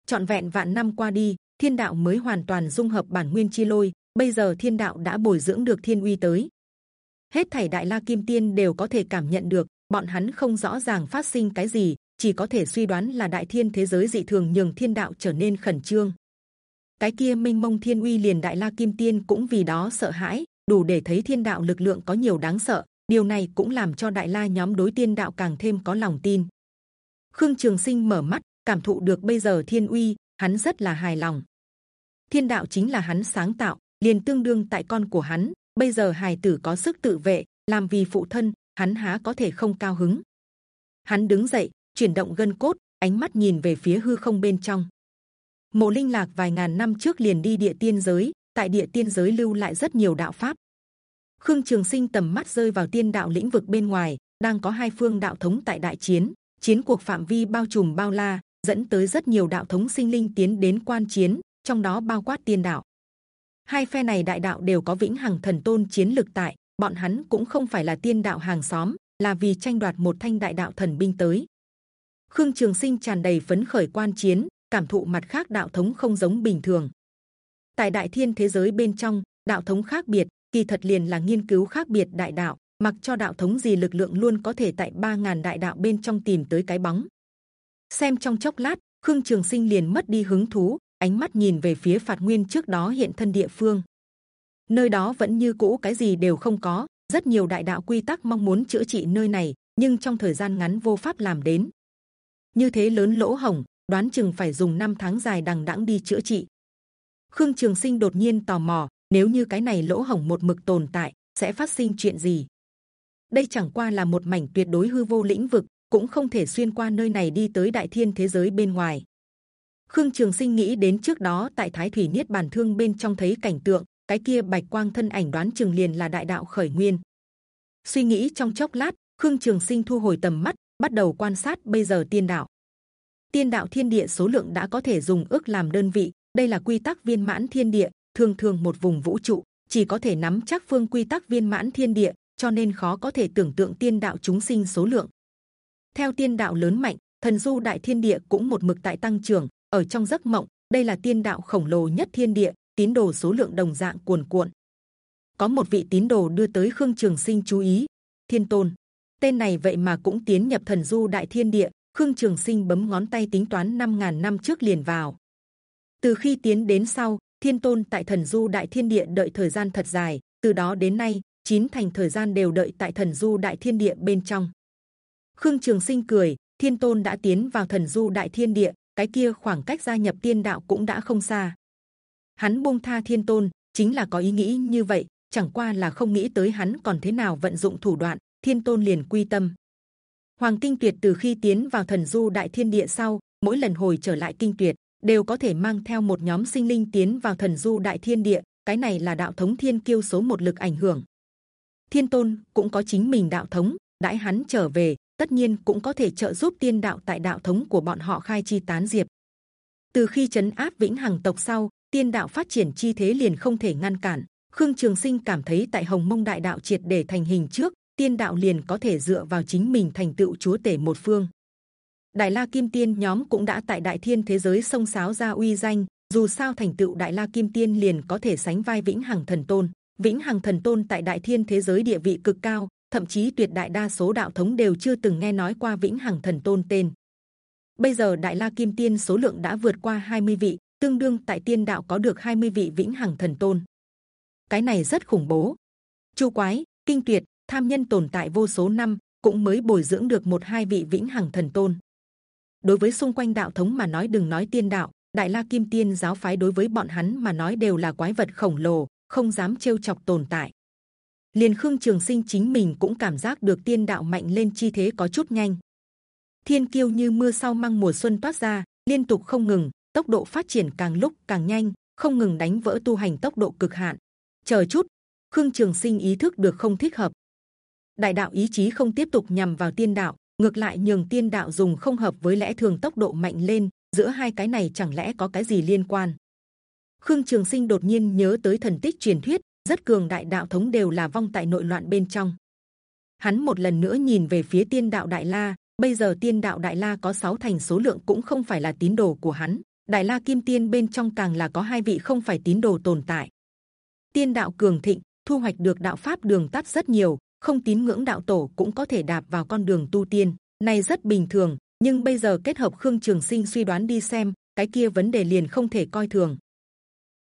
Chọn vẹn vạn năm qua đi, thiên đạo mới hoàn toàn dung hợp bản nguyên chi lôi. Bây giờ thiên đạo đã bồi dưỡng được thiên uy tới. Hết thảy đại la kim tiên đều có thể cảm nhận được, bọn hắn không rõ ràng phát sinh cái gì, chỉ có thể suy đoán là đại thiên thế giới dị thường nhường thiên đạo trở nên khẩn trương. Cái kia minh mông thiên uy liền đại la kim tiên cũng vì đó sợ hãi, đủ để thấy thiên đạo lực lượng có nhiều đáng sợ. Điều này cũng làm cho đại la nhóm đối tiên đạo càng thêm có lòng tin. Khương Trường Sinh mở mắt, cảm thụ được bây giờ thiên uy, hắn rất là hài lòng. Thiên đạo chính là hắn sáng tạo, liền tương đương tại con của hắn. Bây giờ hài tử có sức tự vệ, làm vì phụ thân, hắn há có thể không cao hứng. Hắn đứng dậy, chuyển động gân cốt, ánh mắt nhìn về phía hư không bên trong. Mộ Linh Lạc vài ngàn năm trước liền đi địa tiên giới, tại địa tiên giới lưu lại rất nhiều đạo pháp. Khương Trường Sinh tầm mắt rơi vào tiên đạo lĩnh vực bên ngoài, đang có hai phương đạo thống tại đại chiến, chiến cuộc phạm vi bao trùm bao la, dẫn tới rất nhiều đạo thống sinh linh tiến đến quan chiến, trong đó bao quát tiên đạo. Hai phe này đại đạo đều có vĩnh hằng thần tôn chiến lực tại, bọn hắn cũng không phải là tiên đạo hàng xóm, là vì tranh đoạt một thanh đại đạo thần binh tới. Khương Trường Sinh tràn đầy phấn khởi quan chiến, cảm thụ mặt khác đạo thống không giống bình thường. Tại đại thiên thế giới bên trong, đạo thống khác biệt, kỳ thật liền là nghiên cứu khác biệt đại đạo. Mặc cho đạo thống gì lực lượng luôn có thể tại ba ngàn đại đạo bên trong tìm tới cái bóng. Xem trong chốc lát, Khương Trường Sinh liền mất đi hứng thú, ánh mắt nhìn về phía phạt nguyên trước đó hiện thân địa phương. Nơi đó vẫn như cũ cái gì đều không có, rất nhiều đại đạo quy tắc mong muốn chữa trị nơi này, nhưng trong thời gian ngắn vô pháp làm đến. Như thế lớn lỗ hổng, đoán chừng phải dùng năm tháng dài đằng đẵng đi chữa trị. Khương Trường Sinh đột nhiên tò mò, nếu như cái này lỗ hổng một mực tồn tại, sẽ phát sinh chuyện gì? Đây chẳng qua là một mảnh tuyệt đối hư vô lĩnh vực, cũng không thể xuyên qua nơi này đi tới đại thiên thế giới bên ngoài. Khương Trường Sinh nghĩ đến trước đó tại Thái Thủy Niết Bàn Thương bên trong thấy cảnh tượng, cái kia bạch quang thân ảnh đoán chừng liền là đại đạo khởi nguyên. Suy nghĩ trong chốc lát, Khương Trường Sinh thu hồi tầm mắt, bắt đầu quan sát bây giờ tiên đạo tiên đạo thiên địa số lượng đã có thể dùng ước làm đơn vị đây là quy tắc viên mãn thiên địa thường thường một vùng vũ trụ chỉ có thể nắm chắc phương quy tắc viên mãn thiên địa cho nên khó có thể tưởng tượng tiên đạo chúng sinh số lượng theo tiên đạo lớn mạnh thần du đại thiên địa cũng một mực tại tăng trưởng ở trong giấc mộng đây là tiên đạo khổng lồ nhất thiên địa tín đồ số lượng đồng dạng cuồn cuộn có một vị tín đồ đưa tới khương trường sinh chú ý thiên tôn tên này vậy mà cũng tiến nhập thần du đại thiên địa Khương Trường Sinh bấm ngón tay tính toán 5.000 năm trước liền vào. Từ khi tiến đến sau, Thiên Tôn tại Thần Du Đại Thiên Địa đợi thời gian thật dài. Từ đó đến nay, chín thành thời gian đều đợi tại Thần Du Đại Thiên Địa bên trong. Khương Trường Sinh cười, Thiên Tôn đã tiến vào Thần Du Đại Thiên Địa, cái kia khoảng cách gia nhập Tiên Đạo cũng đã không xa. Hắn buông tha Thiên Tôn, chính là có ý nghĩ như vậy, chẳng qua là không nghĩ tới hắn còn thế nào vận dụng thủ đoạn. Thiên Tôn liền quy tâm. Hoàng Tinh Tuyệt từ khi tiến vào Thần Du Đại Thiên Địa sau, mỗi lần hồi trở lại Kinh Tuyệt đều có thể mang theo một nhóm sinh linh tiến vào Thần Du Đại Thiên Địa. Cái này là đạo thống Thiên Kiêu số một lực ảnh hưởng. Thiên Tôn cũng có chính mình đạo thống, đãi hắn trở về, tất nhiên cũng có thể trợ giúp tiên đạo tại đạo thống của bọn họ khai chi tán diệp. Từ khi chấn áp vĩnh hằng tộc sau, tiên đạo phát triển chi thế liền không thể ngăn cản. Khương Trường Sinh cảm thấy tại Hồng Mông Đại Đạo triệt để thành hình trước, tiên đạo liền có thể dựa vào chính mình thành tựu chúa tể một phương. Đại La Kim Tiên nhóm cũng đã tại Đại Thiên thế giới sông sáo ra uy danh. Dù sao thành tựu Đại La Kim Tiên liền có thể sánh vai Vĩnh Hằng Thần Tôn. Vĩnh Hằng Thần Tôn tại Đại Thiên thế giới địa vị cực cao, thậm chí tuyệt đại đa số đạo thống đều chưa từng nghe nói qua Vĩnh Hằng Thần Tôn tên. Bây giờ Đại La Kim Tiên số lượng đã vượt qua 20 vị, tương đương tại Tiên Đạo có được 20 vị Vĩnh Hằng Thần Tôn. Cái này rất khủng bố. Chu Quái, Kinh Tuyệt, Tham Nhân tồn tại vô số năm, cũng mới bồi dưỡng được một hai vị Vĩnh Hằng Thần Tôn. Đối với xung quanh đạo thống mà nói đừng nói Tiên Đạo, Đại La Kim Tiên giáo phái đối với bọn hắn mà nói đều là quái vật khổng lồ, không dám trêu chọc tồn tại. Liền Khương Trường Sinh chính mình cũng cảm giác được tiên đạo mạnh lên chi thế có chút nhanh. Thiên kiêu như mưa sau măng mùa xuân toát ra, liên tục không ngừng, tốc độ phát triển càng lúc càng nhanh, không ngừng đánh vỡ tu hành tốc độ cực hạn. Chờ chút, Khương Trường Sinh ý thức được không thích hợp. Đại đạo ý chí không tiếp tục nhằm vào tiên đạo, ngược lại nhường tiên đạo dùng không hợp với lẽ thường tốc độ mạnh lên. Giữa hai cái này chẳng lẽ có cái gì liên quan? Khương Trường Sinh đột nhiên nhớ tới thần tích truyền thuyết, rất cường đại đạo thống đều là vong tại nội loạn bên trong. Hắn một lần nữa nhìn về phía tiên đạo đại la, bây giờ tiên đạo đại la có sáu thành số lượng cũng không phải là tín đồ của hắn. Đại la kim tiên bên trong càng là có hai vị không phải tín đồ tồn tại. Tiên đạo cường thịnh, thu hoạch được đạo pháp đường tắt rất nhiều, không tín ngưỡng đạo tổ cũng có thể đạp vào con đường tu tiên. Này rất bình thường, nhưng bây giờ kết hợp khương trường sinh suy đoán đi xem, cái kia vấn đề liền không thể coi thường.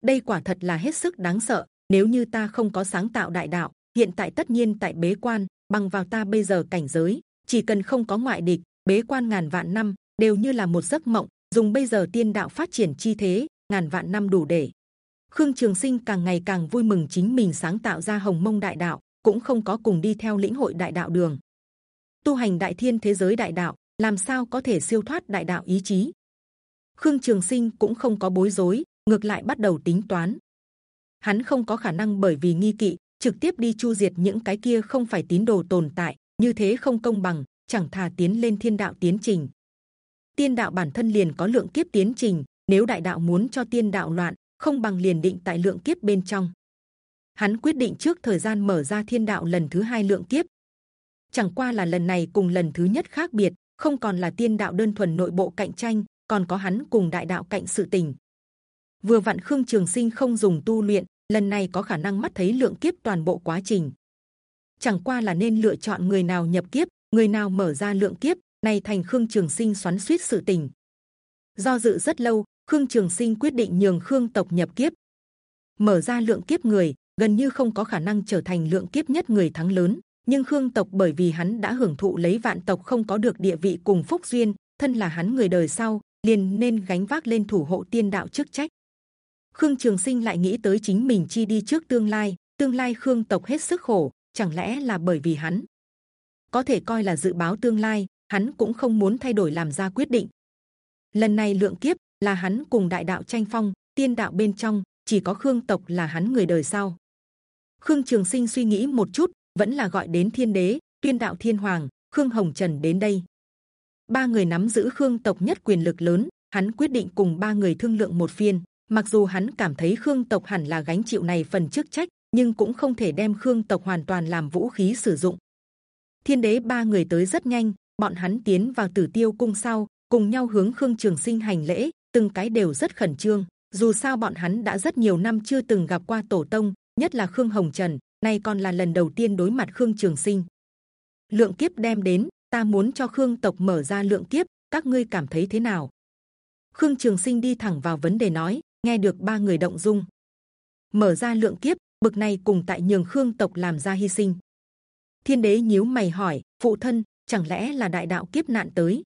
Đây quả thật là hết sức đáng sợ. Nếu như ta không có sáng tạo đại đạo, hiện tại tất nhiên tại bế quan, bằng vào ta bây giờ cảnh giới, chỉ cần không có ngoại địch, bế quan ngàn vạn năm đều như là một giấc mộng. Dùng bây giờ tiên đạo phát triển chi thế, ngàn vạn năm đủ để. Khương Trường Sinh càng ngày càng vui mừng chính mình sáng tạo ra Hồng Mông Đại Đạo, cũng không có cùng đi theo lĩnh hội Đại Đạo đường. Tu hành Đại Thiên thế giới Đại Đạo, làm sao có thể siêu thoát Đại Đạo ý chí? Khương Trường Sinh cũng không có bối rối, ngược lại bắt đầu tính toán. Hắn không có khả năng bởi vì nghi kỵ trực tiếp đi chu diệt những cái kia không phải tín đồ tồn tại, như thế không công bằng, chẳng thà tiến lên thiên đạo tiến trình. Tiên đạo bản thân liền có lượng kiếp tiến trình, nếu đại đạo muốn cho tiên đạo loạn, không bằng liền định tại lượng kiếp bên trong. Hắn quyết định trước thời gian mở ra thiên đạo lần thứ hai lượng kiếp. Chẳng qua là lần này cùng lần thứ nhất khác biệt, không còn là tiên đạo đơn thuần nội bộ cạnh tranh, còn có hắn cùng đại đạo cạnh sự tình. Vừa vặn khương trường sinh không dùng tu luyện, lần này có khả năng mắt thấy lượng kiếp toàn bộ quá trình. Chẳng qua là nên lựa chọn người nào nhập kiếp, người nào mở ra lượng kiếp, này thành khương trường sinh xoắn xuýt sự tình. Do dự rất lâu, khương trường sinh quyết định nhường khương tộc nhập kiếp, mở ra lượng kiếp người gần như không có khả năng trở thành lượng kiếp nhất người thắng lớn. Nhưng khương tộc bởi vì hắn đã hưởng thụ lấy vạn tộc không có được địa vị cùng phúc duyên, thân là hắn người đời sau liền nên gánh vác lên thủ hộ tiên đạo chức trách. Khương Trường Sinh lại nghĩ tới chính mình chi đi trước tương lai, tương lai Khương tộc hết sức khổ, chẳng lẽ là bởi vì hắn có thể coi là dự báo tương lai, hắn cũng không muốn thay đổi làm ra quyết định. Lần này lượng kiếp là hắn cùng đại đạo tranh phong, tiên đạo bên trong chỉ có Khương tộc là hắn người đời sau. Khương Trường Sinh suy nghĩ một chút, vẫn là gọi đến Thiên Đế, Tuyên Đạo Thiên Hoàng, Khương Hồng Trần đến đây. Ba người nắm giữ Khương tộc nhất quyền lực lớn, hắn quyết định cùng ba người thương lượng một phiên. Mặc dù hắn cảm thấy Khương tộc hẳn là gánh chịu này phần chức trách, nhưng cũng không thể đem Khương tộc hoàn toàn làm vũ khí sử dụng. Thiên đế ba người tới rất nhanh, bọn hắn tiến vào Tử Tiêu cung sau, cùng nhau hướng Khương Trường Sinh hành lễ, từng cái đều rất khẩn trương. Dù sao bọn hắn đã rất nhiều năm chưa từng gặp qua tổ tông, nhất là Khương Hồng Trần, nay còn là lần đầu tiên đối mặt Khương Trường Sinh. Lượng kiếp đem đến, ta muốn cho Khương tộc mở ra lượng kiếp, các ngươi cảm thấy thế nào? Khương Trường Sinh đi thẳng vào vấn đề nói, nghe được ba người động dung. Mở ra lượng kiếp bực này cùng tại nhường khương tộc làm ra hy sinh. Thiên đế nhíu mày hỏi phụ thân chẳng lẽ là đại đạo kiếp nạn tới?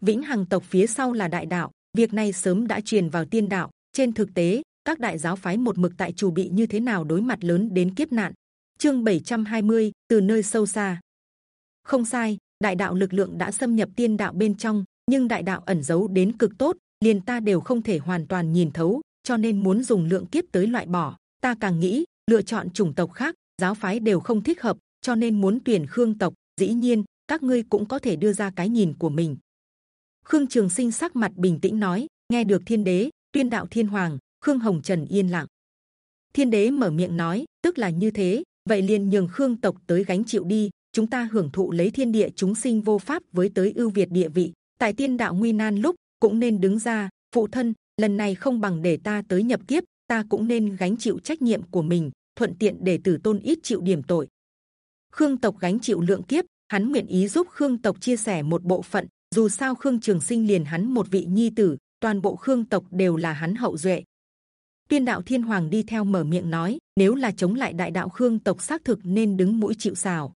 Vĩnh hằng tộc phía sau là đại đạo việc này sớm đã truyền vào tiên đạo. Trên thực tế các đại giáo phái một mực tại chủ bị như thế nào đối mặt lớn đến kiếp nạn? Chương 720, từ nơi sâu xa. Không sai đại đạo lực lượng đã xâm nhập tiên đạo bên trong nhưng đại đạo ẩn giấu đến cực tốt liền ta đều không thể hoàn toàn nhìn thấu, cho nên muốn dùng lượng kiếp tới loại bỏ. Ta càng nghĩ lựa chọn chủng tộc khác, giáo phái đều không thích hợp, cho nên muốn tuyển khương tộc. Dĩ nhiên, các ngươi cũng có thể đưa ra cái nhìn của mình. Khương Trường Sinh sắc mặt bình tĩnh nói, nghe được Thiên Đế, Tuyên Đạo Thiên Hoàng, Khương Hồng Trần yên lặng. Thiên Đế mở miệng nói, tức là như thế, vậy liền nhường Khương tộc tới gánh chịu đi. Chúng ta hưởng thụ lấy thiên địa chúng sinh vô pháp với tới ưu việt địa vị, tại tiên đạo nguy nan lúc cũng nên đứng ra, phụ thân, lần này không bằng để ta tới nhập kiếp, ta cũng nên gánh chịu trách nhiệm của mình, thuận tiện để tử tôn ít chịu điểm tội. Khương tộc gánh chịu lượng kiếp, hắn nguyện ý giúp khương tộc chia sẻ một bộ phận, dù sao khương trường sinh liền hắn một vị nhi tử, toàn bộ khương tộc đều là hắn hậu duệ. Tiên đạo thiên hoàng đi theo mở miệng nói, nếu là chống lại đại đạo khương tộc xác thực nên đứng mũi chịu sào.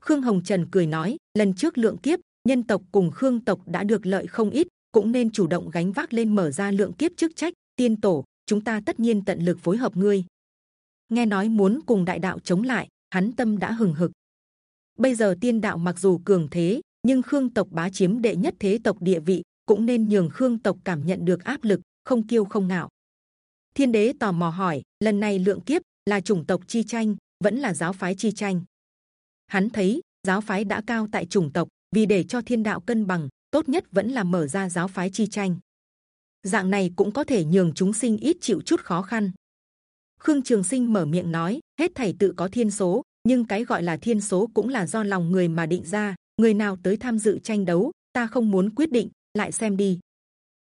Khương hồng trần cười nói, lần trước lượng kiếp, nhân tộc cùng khương tộc đã được lợi không ít cũng nên chủ động gánh vác lên mở ra lượng kiếp chức trách, tiên tổ, chúng ta tất nhiên tận lực phối hợp ngươi. Nghe nói muốn cùng đại đạo chống lại, hắn tâm đã hừng hực. Bây giờ tiên đạo mặc dù cường thế, nhưng khương tộc bá chiếm đệ nhất thế tộc địa vị, cũng nên nhường khương tộc cảm nhận được áp lực, không kiêu không ngạo. Thiên đế tò mò hỏi, lần này lượng kiếp là chủng tộc chi tranh, vẫn là giáo phái chi tranh? Hắn thấy, giáo phái đã cao tại chủng tộc, vì để cho thiên đạo cân bằng tốt nhất vẫn là mở ra giáo phái chi tranh. Dạng này cũng có thể nhường chúng sinh ít chịu chút khó khăn. Khương trường sinh mở miệng nói, hết thảy tự có thiên số, nhưng cái gọi là thiên số cũng là do lòng người mà định ra, người nào tới tham dự tranh đấu, ta không muốn quyết định, lại xem đi.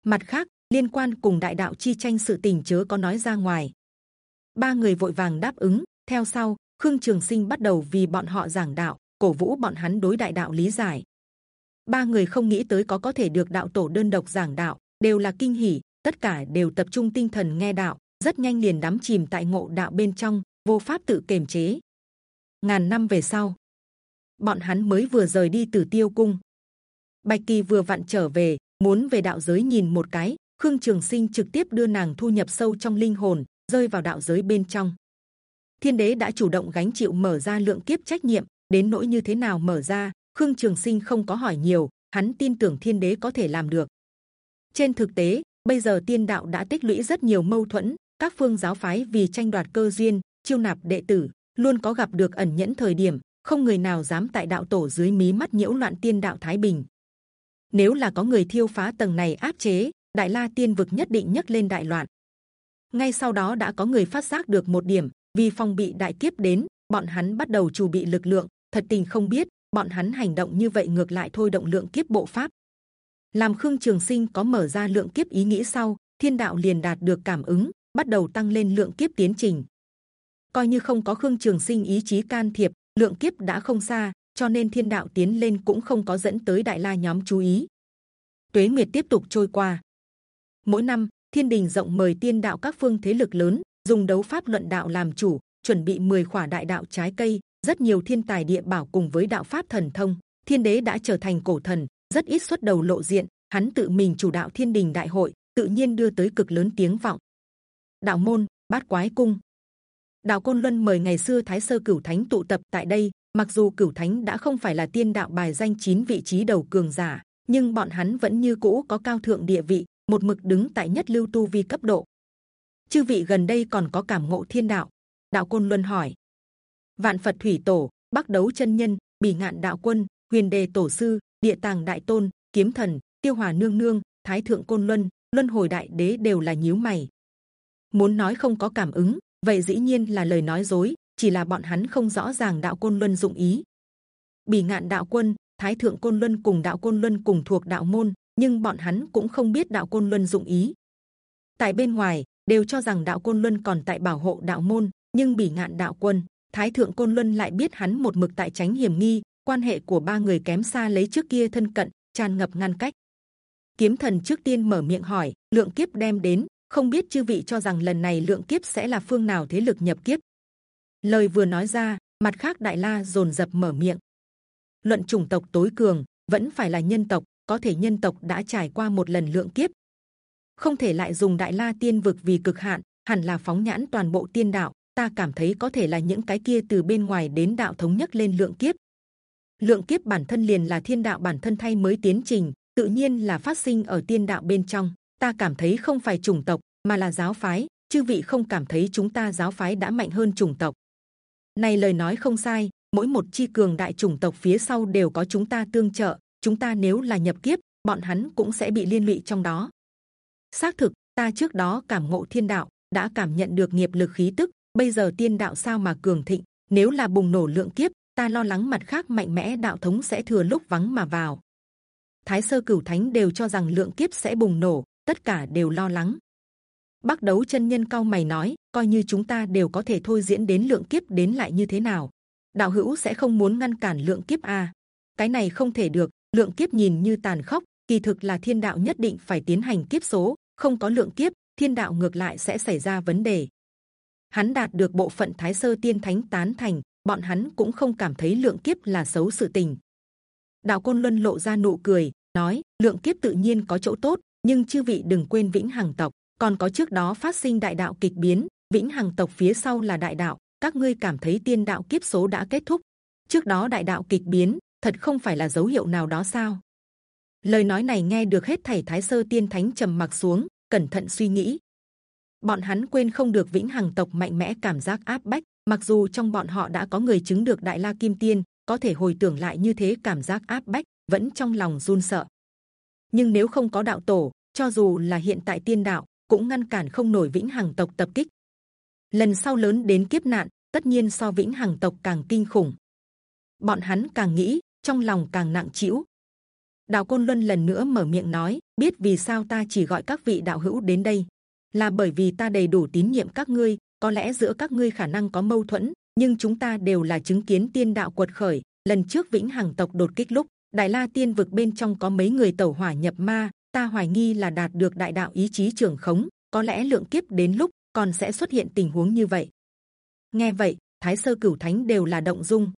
Mặt khác, liên quan cùng đại đạo chi tranh sự tình chớ có nói ra ngoài. Ba người vội vàng đáp ứng, theo sau, khương trường sinh bắt đầu vì bọn họ giảng đạo, cổ vũ bọn hắn đối đại đạo lý giải ba người không nghĩ tới có có thể được đạo tổ đơn độc giảng đạo, đều là kinh hỉ, tất cả đều tập trung tinh thần nghe đạo, rất nhanh liền đắm chìm tại ngộ đạo bên trong, vô pháp tự kiềm chế. Ngàn năm về sau, bọn hắn mới vừa rời đi từ tiêu cung. Bạch kỳ vừa vặn trở về, muốn về đạo giới nhìn một cái, khương trường sinh trực tiếp đưa nàng thu nhập sâu trong linh hồn, rơi vào đạo giới bên trong. Thiên đế đã chủ động gánh chịu mở ra lượng kiếp trách nhiệm, đến nỗi như thế nào mở ra khương trường sinh không có hỏi nhiều, hắn tin tưởng thiên đế có thể làm được. Trên thực tế, bây giờ tiên đạo đã tích lũy rất nhiều mâu thuẫn, các phương giáo phái vì tranh đoạt cơ duyên, chiêu nạp đệ tử, luôn có gặp được ẩn nhẫn thời điểm, không người nào dám tại đạo tổ dưới mí mắt nhiễu loạn tiên đạo thái bình. Nếu là có người thiêu phá tầng này áp chế, đại la tiên vực nhất định nhấc lên đại loạn. Ngay sau đó đã có người phát giác được một điểm, vì phòng bị đại kiếp đến, bọn hắn bắt đầu chuẩn bị lực lượng, thật tình không biết bọn hắn hành động như vậy ngược lại thôi động lượng kiếp bộ pháp. Làm khương trường sinh có mở ra lượng kiếp ý nghĩ sau, thiên đạo liền đạt được cảm ứng, bắt đầu tăng lên lượng kiếp tiến trình. Coi như không có khương trường sinh ý chí can thiệp, lượng kiếp đã không xa, cho nên thiên đạo tiến lên cũng không có dẫn tới đại la nhóm chú ý. Tuế nguyệt tiếp tục trôi qua. Mỗi năm, thiên đình rộng mời tiên đạo các phương thế lực lớn, dùng đấu pháp luận đạo làm chủ, chuẩn bị 10 khỏa đại đạo trái cây rất nhiều thiên tài địa bảo cùng với đạo pháp thần thông, thiên đế đã trở thành cổ thần, rất ít xuất đầu lộ diện. Hắn tự mình chủ đạo thiên đình đại hội, tự nhiên đưa tới cực lớn tiếng vọng. Đạo môn, bát quái cung. Đạo côn luân mời ngày xưa thái sơ cửu thánh tụ tập tại đây. Mặc dù cửu thánh đã không phải là tiên đạo bài danh chín vị trí đầu cường giả, nhưng bọn hắn vẫn như cũ có cao thượng địa vị, một mực đứng tại nhất lưu tu vi cấp độ. Chư vị gần đây còn có cảm ngộ thiên đạo? Đạo côn luân hỏi vạn phật thủy tổ, bắc đấu chân nhân, bỉ ngạn đạo quân, huyền đề tổ sư, địa tàng đại tôn, kiếm thần, tiêu hòa nương nương, thái thượng côn luân luân hồi đại đế đều là nhíu mày. Muốn nói không có cảm ứng, vậy dĩ nhiên là lời nói dối, chỉ là bọn hắn không rõ ràng đạo côn luân dụng ý. Bỉ ngạn đạo quân, thái thượng côn luân cùng đạo côn luân cùng thuộc đạo môn, nhưng bọn hắn cũng không biết đạo côn luân dụng ý. Tại bên ngoài, đều cho rằng đạo côn luân còn tại bảo hộ đạo môn, nhưng bỉ ngạn đạo quân thái thượng côn luân lại biết hắn một mực tại tránh hiểm nghi, quan hệ của ba người kém xa lấy trước kia thân cận, tràn ngập ngăn cách. Kiếm thần trước tiên mở miệng hỏi, lượng kiếp đem đến, không biết chư vị cho rằng lần này lượng kiếp sẽ là phương nào thế lực nhập kiếp? Lời vừa nói ra, mặt khác đại la dồn dập mở miệng. Luận chủng tộc tối cường, vẫn phải là nhân tộc, có thể nhân tộc đã trải qua một lần lượng kiếp. Không thể lại dùng đại la tiên vực vì cực hạn, hẳn là phóng nhãn toàn bộ tiên đạo ta cảm thấy có thể là những cái kia từ bên ngoài đến đạo thống nhất lên lượng kiếp. Lượng kiếp bản thân liền là thiên đạo bản thân thay mới tiến trình, tự nhiên là phát sinh ở tiên đạo bên trong. Ta cảm thấy không phải chủng tộc, mà là giáo phái, chư vị không cảm thấy chúng ta giáo phái đã mạnh hơn chủng tộc. Này lời nói không sai, mỗi một chi cường đại chủng tộc phía sau đều có chúng ta tương trợ, chúng ta nếu là nhập kiếp, bọn hắn cũng sẽ bị liên lụy trong đó. Xác thực, ta trước đó cảm ngộ thiên đạo, đã cảm nhận được nghiệp lực khí tức bây giờ tiên đạo sao mà cường thịnh nếu là bùng nổ lượng kiếp ta lo lắng mặt khác mạnh mẽ đạo thống sẽ thừa lúc vắng mà vào Thái sơ cửu thánh đều cho rằng lượng kiếp sẽ bùng nổ, tất cả đều lo lắng. Bắc đấu chân nhân cao mày nói, coi như chúng ta đều có thể thôi diễn đến lượng kiếp đến lại như thế nào, đạo hữu sẽ không muốn ngăn cản lượng kiếp à? Cái này không thể được. Lượng kiếp nhìn như tàn khốc, kỳ thực là thiên đạo nhất định phải tiến hành kiếp số. Không có lượng kiếp, thiên đạo ngược lại sẽ xảy ra vấn đề. Hắn đạt được bộ phận Thái sơ tiên thánh tán thành, bọn hắn cũng không cảm thấy lượng kiếp là xấu sự tình. Đạo côn luân lộ ra nụ cười, nói lượng kiếp tự nhiên có chỗ tốt, nhưng chư vị đừng quên vĩnh hằng tộc, còn có trước đó phát sinh đại đạo kịch biến, vĩnh hằng tộc phía sau là đại đạo, các ngươi cảm thấy tiên đạo kiếp số đã kết thúc. Trước đó đại đạo kịch biến thật không phải là dấu hiệu nào đó sao? Lời nói này nghe được hết thảy thái sơ tiên thánh trầm mặc xuống cẩn thận suy nghĩ bọn hắn quên không được vĩnh hằng tộc mạnh mẽ cảm giác áp bách, mặc dù trong bọn họ đã có người chứng được đại la kim tiên, có thể hồi tưởng lại như thế cảm giác áp bách vẫn trong lòng run sợ. Nhưng nếu không có đạo tổ, cho dù là hiện tại tiên đạo, cũng ngăn cản không nổi vĩnh hằng tộc tập kích. Lần sau lớn đến kiếp nạn, tất nhiên so vĩnh hằng tộc càng kinh khủng. Bọn hắn càng nghĩ, trong lòng càng nặng chịu đạo côn luân lần nữa mở miệng nói, biết vì sao ta chỉ gọi các vị đạo hữu đến đây? Là bởi vì ta đầy đủ tín nhiệm các ngươi có lẽ giữa các ngươi khả năng có mâu thuẫn nhưng chúng ta đều là chứng kiến tiên đạo quật khởi lần trước vĩnh hằng tộc đột kích lúc đại la tiên vực bên trong có mấy người tẩu hỏa nhập ma ta hoài nghi là đạt được đại đạo ý chí trưởng khống có lẽ lượng kiếp đến lúc còn sẽ xuất hiện tình huống như vậy. Nghe vậy, Thái sơ cửu thánh đều là động dung.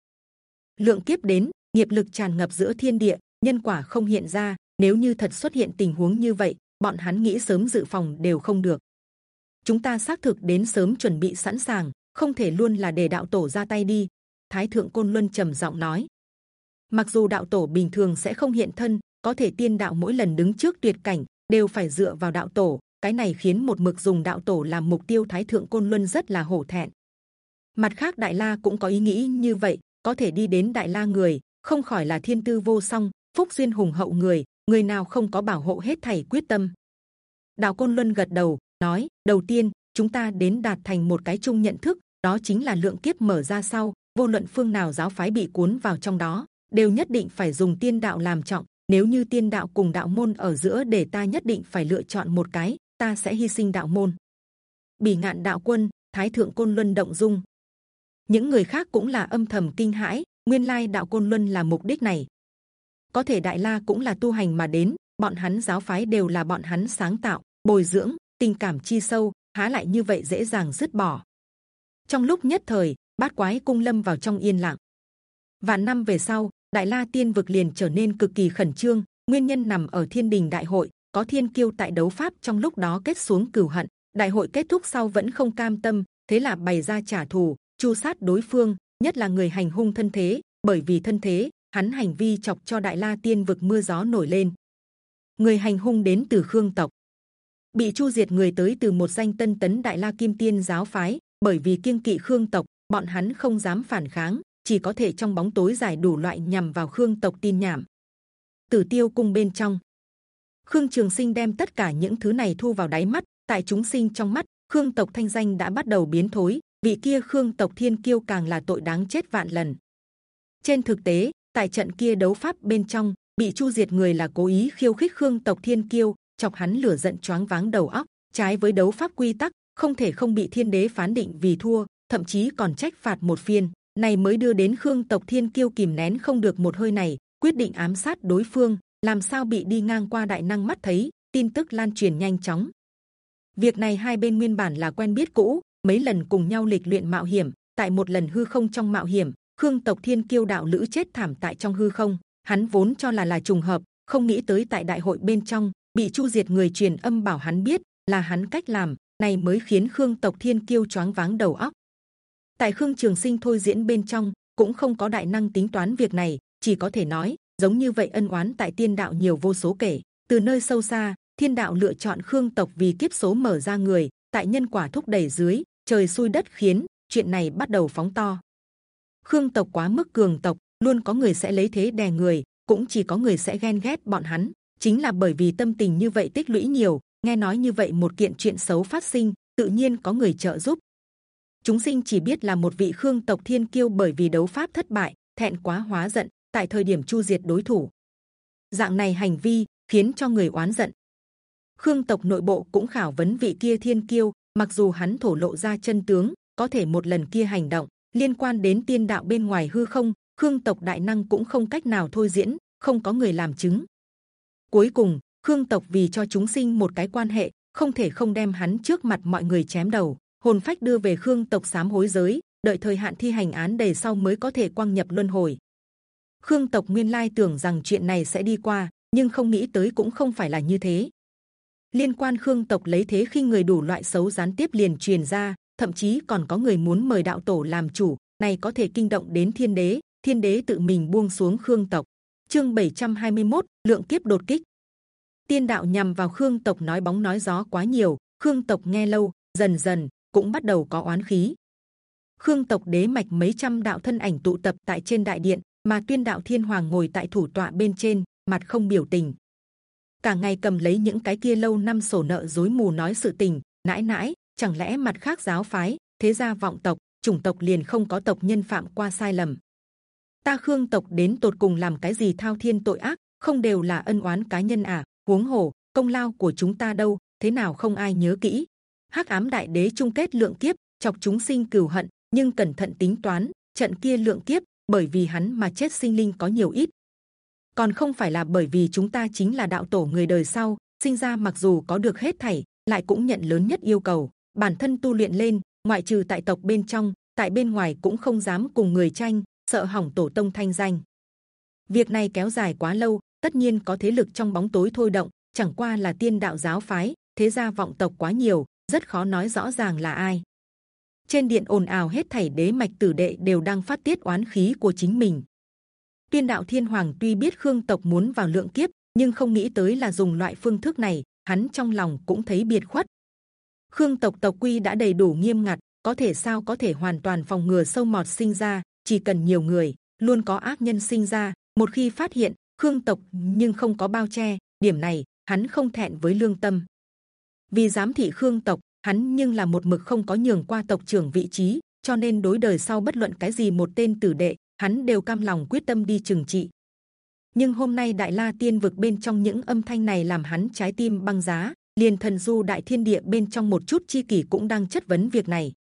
Lượng kiếp đến, nghiệp lực tràn ngập giữa thiên địa, nhân quả không hiện ra. Nếu như thật xuất hiện tình huống như vậy, bọn hắn nghĩ sớm dự phòng đều không được. Chúng ta xác thực đến sớm chuẩn bị sẵn sàng, không thể luôn là để đạo tổ ra tay đi. Thái thượng côn luân trầm giọng nói. Mặc dù đạo tổ bình thường sẽ không hiện thân, có thể tiên đạo mỗi lần đứng trước tuyệt cảnh đều phải dựa vào đạo tổ cái này khiến một mực dùng đạo tổ làm mục tiêu thái thượng côn luân rất là hổ thẹn mặt khác đại la cũng có ý nghĩ như vậy có thể đi đến đại la người không khỏi là thiên tư vô song phúc duyên hùng hậu người người nào không có bảo hộ hết thảy quyết tâm đạo côn luân gật đầu nói đầu tiên chúng ta đến đạt thành một cái chung nhận thức đó chính là lượng kiếp mở ra sau vô luận phương nào giáo phái bị cuốn vào trong đó đều nhất định phải dùng tiên đạo làm trọng nếu như tiên đạo cùng đạo môn ở giữa để ta nhất định phải lựa chọn một cái ta sẽ hy sinh đạo môn. Bỉ ngạn đạo quân, Thái thượng côn luân động dung. Những người khác cũng là âm thầm kinh hãi. Nguyên lai đạo côn luân là mục đích này. Có thể đại la cũng là tu hành mà đến. Bọn hắn giáo phái đều là bọn hắn sáng tạo, bồi dưỡng, tình cảm chi sâu, há lại như vậy dễ dàng dứt bỏ. Trong lúc nhất thời, bát quái cung lâm vào trong yên lặng. Vạn năm về sau, đại la tiên vực liền trở nên cực kỳ khẩn trương. Nguyên nhân nằm ở thiên đình đại hội, có thiên kiêu tại đấu pháp trong lúc đó kết xuống cửu hận đại hội kết thúc sau vẫn không cam tâm thế là bày ra trả thù chu sát đối phương nhất là người hành hung thân thế bởi vì thân thế hắn hành vi chọc cho đại la tiên vực mưa gió nổi lên người hành hung đến từ khương tộc bị chu diệt người tới từ một danh tân tấn đại la kim tiên giáo phái bởi vì kiêng kỵ khương tộc bọn hắn không dám phản kháng chỉ có thể trong bóng tối giải đủ loại nhằm vào khương tộc tin nhảm tử tiêu cung bên trong Khương Trường Sinh đem tất cả những thứ này thu vào đáy mắt. Tại chúng sinh trong mắt, Khương tộc thanh danh đã bắt đầu biến thối. Vị kia Khương tộc Thiên Kiêu càng là tội đáng chết vạn lần. Trên thực tế, tại trận kia đấu pháp bên trong, bị chu diệt người là cố ý khiêu khích Khương tộc Thiên Kiêu, chọc hắn lửa giận choáng váng đầu óc. Trái với đấu pháp quy tắc, không thể không bị Thiên Đế phán định vì thua, thậm chí còn trách phạt một phiên. Này mới đưa đến Khương tộc Thiên Kiêu kìm nén không được một hơi này, quyết định ám sát đối phương, làm sao bị đi ngang qua đại năng mắt thấy tin tức lan truyền nhanh chóng việc này hai bên nguyên bản là quen biết cũ mấy lần cùng nhau lịch luyện mạo hiểm tại một lần hư không trong mạo hiểm khương tộc thiên kiêu đạo lữ chết thảm tại trong hư không, hắn vốn cho là là trùng hợp, không nghĩ tới tại đại hội bên trong, bị chu diệt người truyền âm bảo hắn biết là hắn cách làm, này mới khiến khương tộc thiên kiêu choáng váng đầu óc. Tại khương trường sinh thôi diễn bên trong, cũng không có đại năng tính toán việc này, chỉ có thể nói, giống như vậy ân oán tại tiên đạo nhiều vô số kể. Từ nơi sâu xa, thiên đạo lựa chọn khương tộc vì kiếp số mở ra người, tại nhân quả thúc đẩy dưới, trời xui đất khiến, chuyện này bắt đầu phóng to khương tộc quá mức cường tộc, luôn có người sẽ lấy thế đè người, cũng chỉ có người sẽ ghen ghét bọn hắn. Chính là bởi vì tâm tình như vậy tích lũy nhiều, nghe nói như vậy một kiện chuyện xấu phát sinh, tự nhiên có người trợ giúp. Chúng sinh chỉ biết là một vị khương tộc thiên kiêu bởi vì đấu pháp thất bại, thẹn quá hóa giận, tại thời điểm chu diệt đối thủ. Dạng này hành vi khiến cho người oán giận. Khương tộc nội bộ cũng khảo vấn vị kia thiên kiêu, mặc dù hắn thổ lộ ra chân tướng, có thể một lần kia hành động liên quan đến tiên đạo bên ngoài hư không, khương tộc đại năng cũng không cách nào thôi diễn, không có người làm chứng. Cuối cùng, khương tộc vì cho chúng sinh một cái quan hệ, không thể không đem hắn trước mặt mọi người chém đầu. Hồn phách đưa về khương tộc sám hối giới, đợi thời hạn thi hành án đầy sau mới có thể quang nhập luân hồi. Khương tộc nguyên lai tưởng rằng chuyện này sẽ đi qua, nhưng không nghĩ tới cũng không phải là như thế. Liên quan khương tộc lấy thế khi người đủ loại xấu gián tiếp liền truyền ra thậm chí còn có người muốn mời đạo tổ làm chủ này có thể kinh động đến thiên đế thiên đế tự mình buông xuống khương tộc. Chương 721, lượng kiếp đột kích. Tiên đạo nhằm vào khương tộc nói bóng nói gió quá nhiều khương tộc nghe lâu dần dần cũng bắt đầu có oán khí. Khương tộc đế mạch mấy trăm đạo thân ảnh tụ tập tại trên đại điện mà tuyên đạo thiên hoàng ngồi tại thủ tọa bên trên mặt không biểu tình. Cả ngày cầm lấy những cái kia lâu năm sổ nợ dối mù nói sự tình nãi nãi chẳng lẽ mặt khác giáo phái, thế gia vọng tộc, chủng tộc liền không có tộc nhân phạm qua sai lầm? Ta khương tộc đến tột cùng làm cái gì thao thiên tội ác, không đều là ân oán cá nhân à? Huống hồ, công lao của chúng ta đâu, thế nào không ai nhớ kỹ? Hắc ám đại đế chung kết lượng kiếp, chọc chúng sinh cừu hận, nhưng cẩn thận tính toán, trận kia lượng kiếp, bởi vì hắn mà chết sinh linh có nhiều ít. Còn không phải là bởi vì chúng ta chính là đạo tổ người đời sau, sinh ra mặc dù có được hết thảy, lại cũng nhận lớn nhất yêu cầu bản thân tu luyện lên, ngoại trừ tại tộc bên trong, tại bên ngoài cũng không dám cùng người tranh, sợ hỏng tổ tông thanh danh. Việc này kéo dài quá lâu, tất nhiên có thế lực trong bóng tối thôi động, chẳng qua là tiên đạo giáo phái, thế gia vọng tộc quá nhiều, rất khó nói rõ ràng là ai. Trên điện ồn ào hết thảy đế mạch tử đệ đều đang phát tiết oán khí của chính mình. Tuyên đạo thiên hoàng tuy biết khương tộc muốn vào lượng kiếp, nhưng không nghĩ tới là dùng loại phương thức này, hắn trong lòng cũng thấy biệt khuất khương tộc tộc quy đã đầy đủ nghiêm ngặt, có thể sao có thể hoàn toàn phòng ngừa sâu mọt sinh ra, chỉ cần nhiều người, luôn có ác nhân sinh ra. Một khi phát hiện khương tộc nhưng không có bao che, điểm này hắn không thẹn với lương tâm. Vì giám thị khương tộc, hắn nhưng là một mực không có nhường qua tộc trưởng vị trí, cho nên đối đời sau bất luận cái gì một tên tử đệ, hắn đều cam lòng quyết tâm đi trừng trị. Nhưng hôm nay đại la tiên vực bên trong những âm thanh này làm hắn trái tim băng giá liền thần du đại thiên địa bên trong một chút chi kỷ cũng đang chất vấn việc này.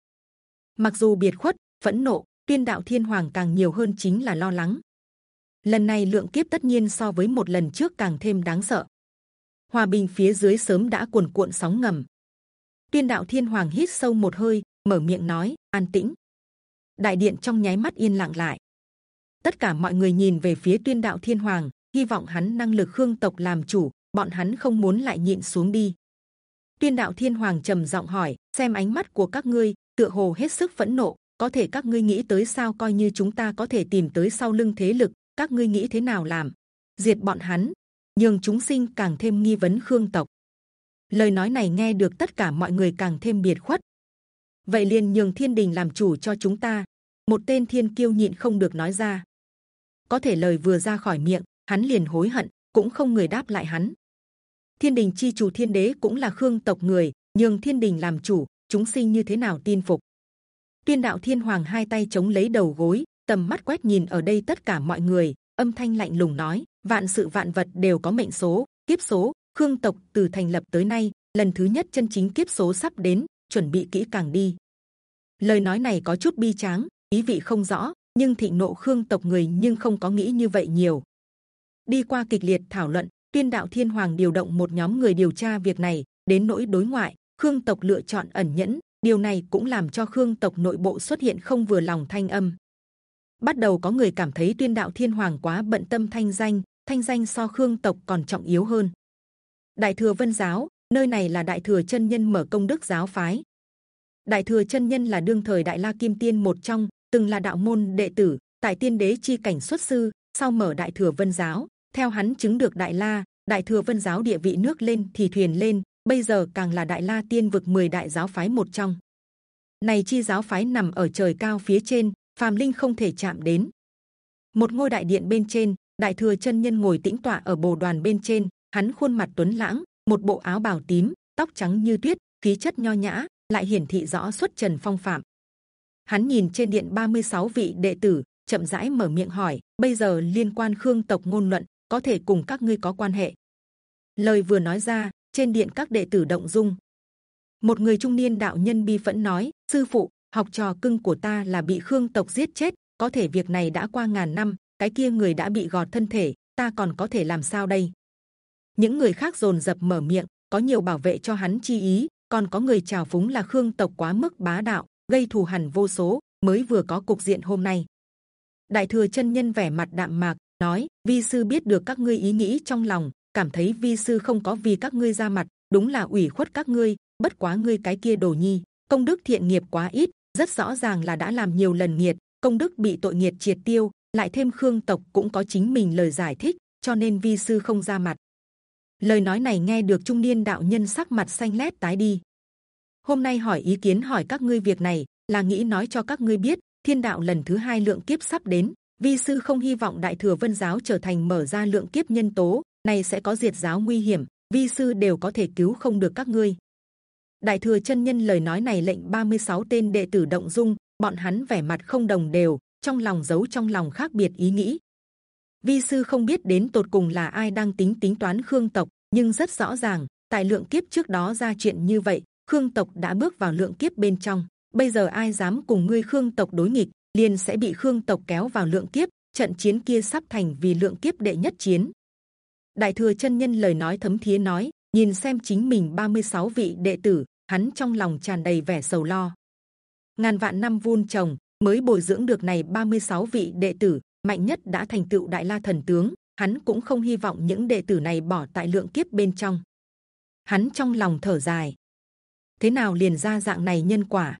Mặc dù biệt khuất, phẫn nộ, tuyên đạo thiên hoàng càng nhiều hơn chính là lo lắng. Lần này lượng kiếp tất nhiên so với một lần trước càng thêm đáng sợ. Hòa bình phía dưới sớm đã cuồn cuộn sóng ngầm. Tuyên đạo thiên hoàng hít sâu một hơi, mở miệng nói, an tĩnh. Đại điện trong nháy mắt yên lặng lại. Tất cả mọi người nhìn về phía tuyên đạo thiên hoàng, hy vọng hắn năng lực khương tộc làm chủ, bọn hắn không muốn lại nhịn xuống đi. Tiên đạo thiên hoàng trầm giọng hỏi, xem ánh mắt của các ngươi, tựa hồ hết sức phẫn nộ, có thể các ngươi nghĩ tới sao coi như chúng ta có thể tìm tới sau lưng thế lực, các ngươi nghĩ thế nào làm? Diệt bọn hắn, nhường chúng sinh càng thêm nghi vấn khương tộc. Lời nói này nghe được tất cả mọi người càng thêm biệt khuất. Vậy liền nhường thiên đình làm chủ cho chúng ta. Một tên thiên kiêu nhịn không được nói ra. Có thể lời vừa ra khỏi miệng, hắn liền hối hận, cũng không người đáp lại hắn thiên đình chi chủ thiên đế cũng là khương tộc người nhưng thiên đình làm chủ, chúng sinh như thế nào tin phục. Tuyên đạo thiên hoàng hai tay chống lấy đầu gối, tầm mắt quét nhìn ở đây tất cả mọi người, âm thanh lạnh lùng nói, vạn sự vạn vật đều có mệnh số, kiếp số, khương tộc từ thành lập tới nay, lần thứ nhất chân chính kiếp số sắp đến, chuẩn bị kỹ càng đi. Lời nói này có chút bi tráng, ý vị không rõ, nhưng thịnh nộ khương tộc người nhưng không có nghĩ như vậy nhiều. Đi qua kịch liệt thảo luận tuyên đạo thiên hoàng điều động một nhóm người điều tra việc này đến nỗi đối ngoại. Khương tộc lựa chọn ẩn nhẫn, điều này cũng làm cho khương tộc nội bộ xuất hiện không vừa lòng thanh âm. Bắt đầu có người cảm thấy tuyên đạo thiên hoàng quá bận tâm thanh danh thanh danh so khương tộc còn trọng yếu hơn. Đại thừa vân giáo, nơi này là đại thừa chân nhân mở công đức giáo phái. Đại thừa chân nhân là đương thời đại la kim tiên một trong, từng là đạo môn đệ tử, tại tiên đế chi cảnh xuất sư, sau mở đại thừa vân giáo theo hắn chứng được đại la, đại thừa vân giáo địa vị nước lên thì thuyền lên, bây giờ càng là đại la tiên vực 10 đại giáo phái một trong. Này chi giáo phái nằm ở trời cao phía trên, phàm linh không thể chạm đến. Một ngôi đại điện bên trên, đại thừa chân nhân ngồi tĩnh tọa ở bồ đoàn bên trên, hắn khuôn mặt tuấn lãng, một bộ áo bào tím, tóc trắng như tuyết, khí chất nho nhã, lại hiển thị rõ xuất trần phong phạm. Hắn nhìn trên điện 36 vị đệ tử, chậm rãi mở miệng hỏi, bây giờ liên quan khương tộc ngôn luận có thể cùng các ngươi có quan hệ. Lời vừa nói ra, trên điện các đệ tử động dung. Một người trung niên đạo nhân bi phẫn nói: sư phụ, học trò cưng của ta là bị khương tộc giết chết, có thể việc này đã qua ngàn năm, cái kia người đã bị gọt thân thể, ta còn có thể làm sao đây? Những người khác rồn dập mở miệng, có nhiều bảo vệ cho hắn chi ý, còn có người chào phúng là khương tộc quá mức bá đạo, gây thù hằn vô số, mới vừa có cục diện hôm nay. Đại thừa chân nhân vẻ mặt đạm mạc nói: Vi sư biết được các ngươi ý nghĩ trong lòng, cảm thấy Vi sư không có vì các ngươi ra mặt, đúng là ủy khuất các ngươi. Bất quá ngươi cái kia đồ nhi, công đức thiện nghiệp quá ít, rất rõ ràng là đã làm nhiều lần nghiệt, công đức bị tội nghiệt triệt tiêu, lại thêm khương tộc cũng có chính mình lời giải thích, cho nên Vi sư không ra mặt. Lời nói này nghe được trung niên đạo nhân sắc mặt xanh lét tái đi. Hôm nay hỏi ý kiến hỏi các ngươi việc này là nghĩ nói cho các ngươi biết thiên đạo lần thứ hai lượng kiếp sắp đến. Vi sư không hy vọng đại thừa vân giáo trở thành mở ra lượng kiếp nhân tố này sẽ có diệt giáo nguy hiểm. Vi sư đều có thể cứu không được các ngươi. Đại thừa chân nhân lời nói này lệnh 36 tên đệ tử động dung, bọn hắn vẻ mặt không đồng đều, trong lòng giấu trong lòng khác biệt ý nghĩ. Vi sư không biết đến tột cùng là ai đang tính tính toán khương tộc, nhưng rất rõ ràng, tại lượng kiếp trước đó ra chuyện như vậy, khương tộc đã bước vào lượng kiếp bên trong. Bây giờ ai dám cùng ngươi khương tộc đối nghịch, liền sẽ bị khương tộc kéo vào lượng kiếp. Trận chiến kia sắp thành vì lượng kiếp đệ nhất chiến. Đại thừa chân nhân lời nói thấm thía nói, nhìn xem chính mình 36 vị đệ tử, hắn trong lòng tràn đầy vẻ sầu lo. Ngàn vạn năm vun trồng mới bồi dưỡng được này 36 vị đệ tử, mạnh nhất đã thành tựu đại la thần tướng. Hắn cũng không hy vọng những đệ tử này bỏ tại lượng kiếp bên trong. Hắn trong lòng thở dài, thế nào liền ra dạng này nhân quả?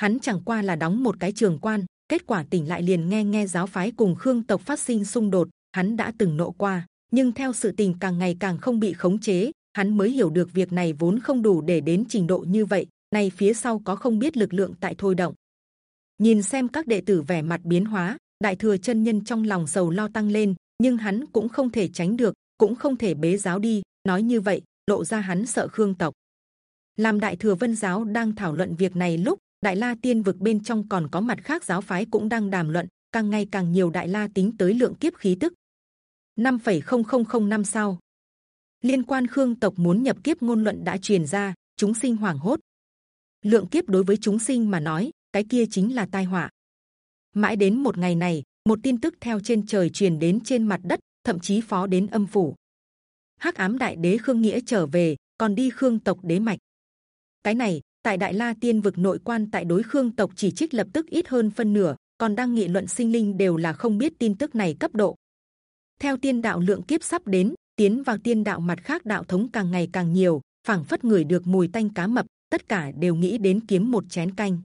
Hắn chẳng qua là đóng một cái trường quan, kết quả tỉnh lại liền nghe nghe giáo phái cùng khương tộc phát sinh xung đột. Hắn đã từng nộ qua, nhưng theo sự tình càng ngày càng không bị khống chế, hắn mới hiểu được việc này vốn không đủ để đến trình độ như vậy. Này phía sau có không biết lực lượng tại thôi động. Nhìn xem các đệ tử vẻ mặt biến hóa, đại thừa chân nhân trong lòng sầu lo tăng lên, nhưng hắn cũng không thể tránh được, cũng không thể bế giáo đi. Nói như vậy, lộ ra hắn sợ khương tộc. Làm đại thừa vân giáo đang thảo luận việc này lúc đại la tiên vực bên trong còn có mặt khác giáo phái cũng đang đàm luận, càng ngày càng nhiều đại la tính tới lượng kiếp khí tức. 5,0005 năm sau, liên quan khương tộc muốn nhập kiếp ngôn luận đã truyền ra, chúng sinh hoảng hốt. Lượng kiếp đối với chúng sinh mà nói, cái kia chính là tai họa. Mãi đến một ngày này, một tin tức theo trên trời truyền đến trên mặt đất, thậm chí phó đến âm phủ. Hắc ám đại đế khương nghĩa trở về, còn đi khương tộc đế mạch. Cái này tại đại la tiên vực nội quan tại đối khương tộc chỉ trích lập tức ít hơn phân nửa, còn đang nghị luận sinh linh đều là không biết tin tức này cấp độ. Theo tiên đạo lượng kiếp sắp đến, tiến vào tiên đạo mặt khác đạo thống càng ngày càng nhiều, phảng phất người được mùi tanh cá mập, tất cả đều nghĩ đến kiếm một chén canh.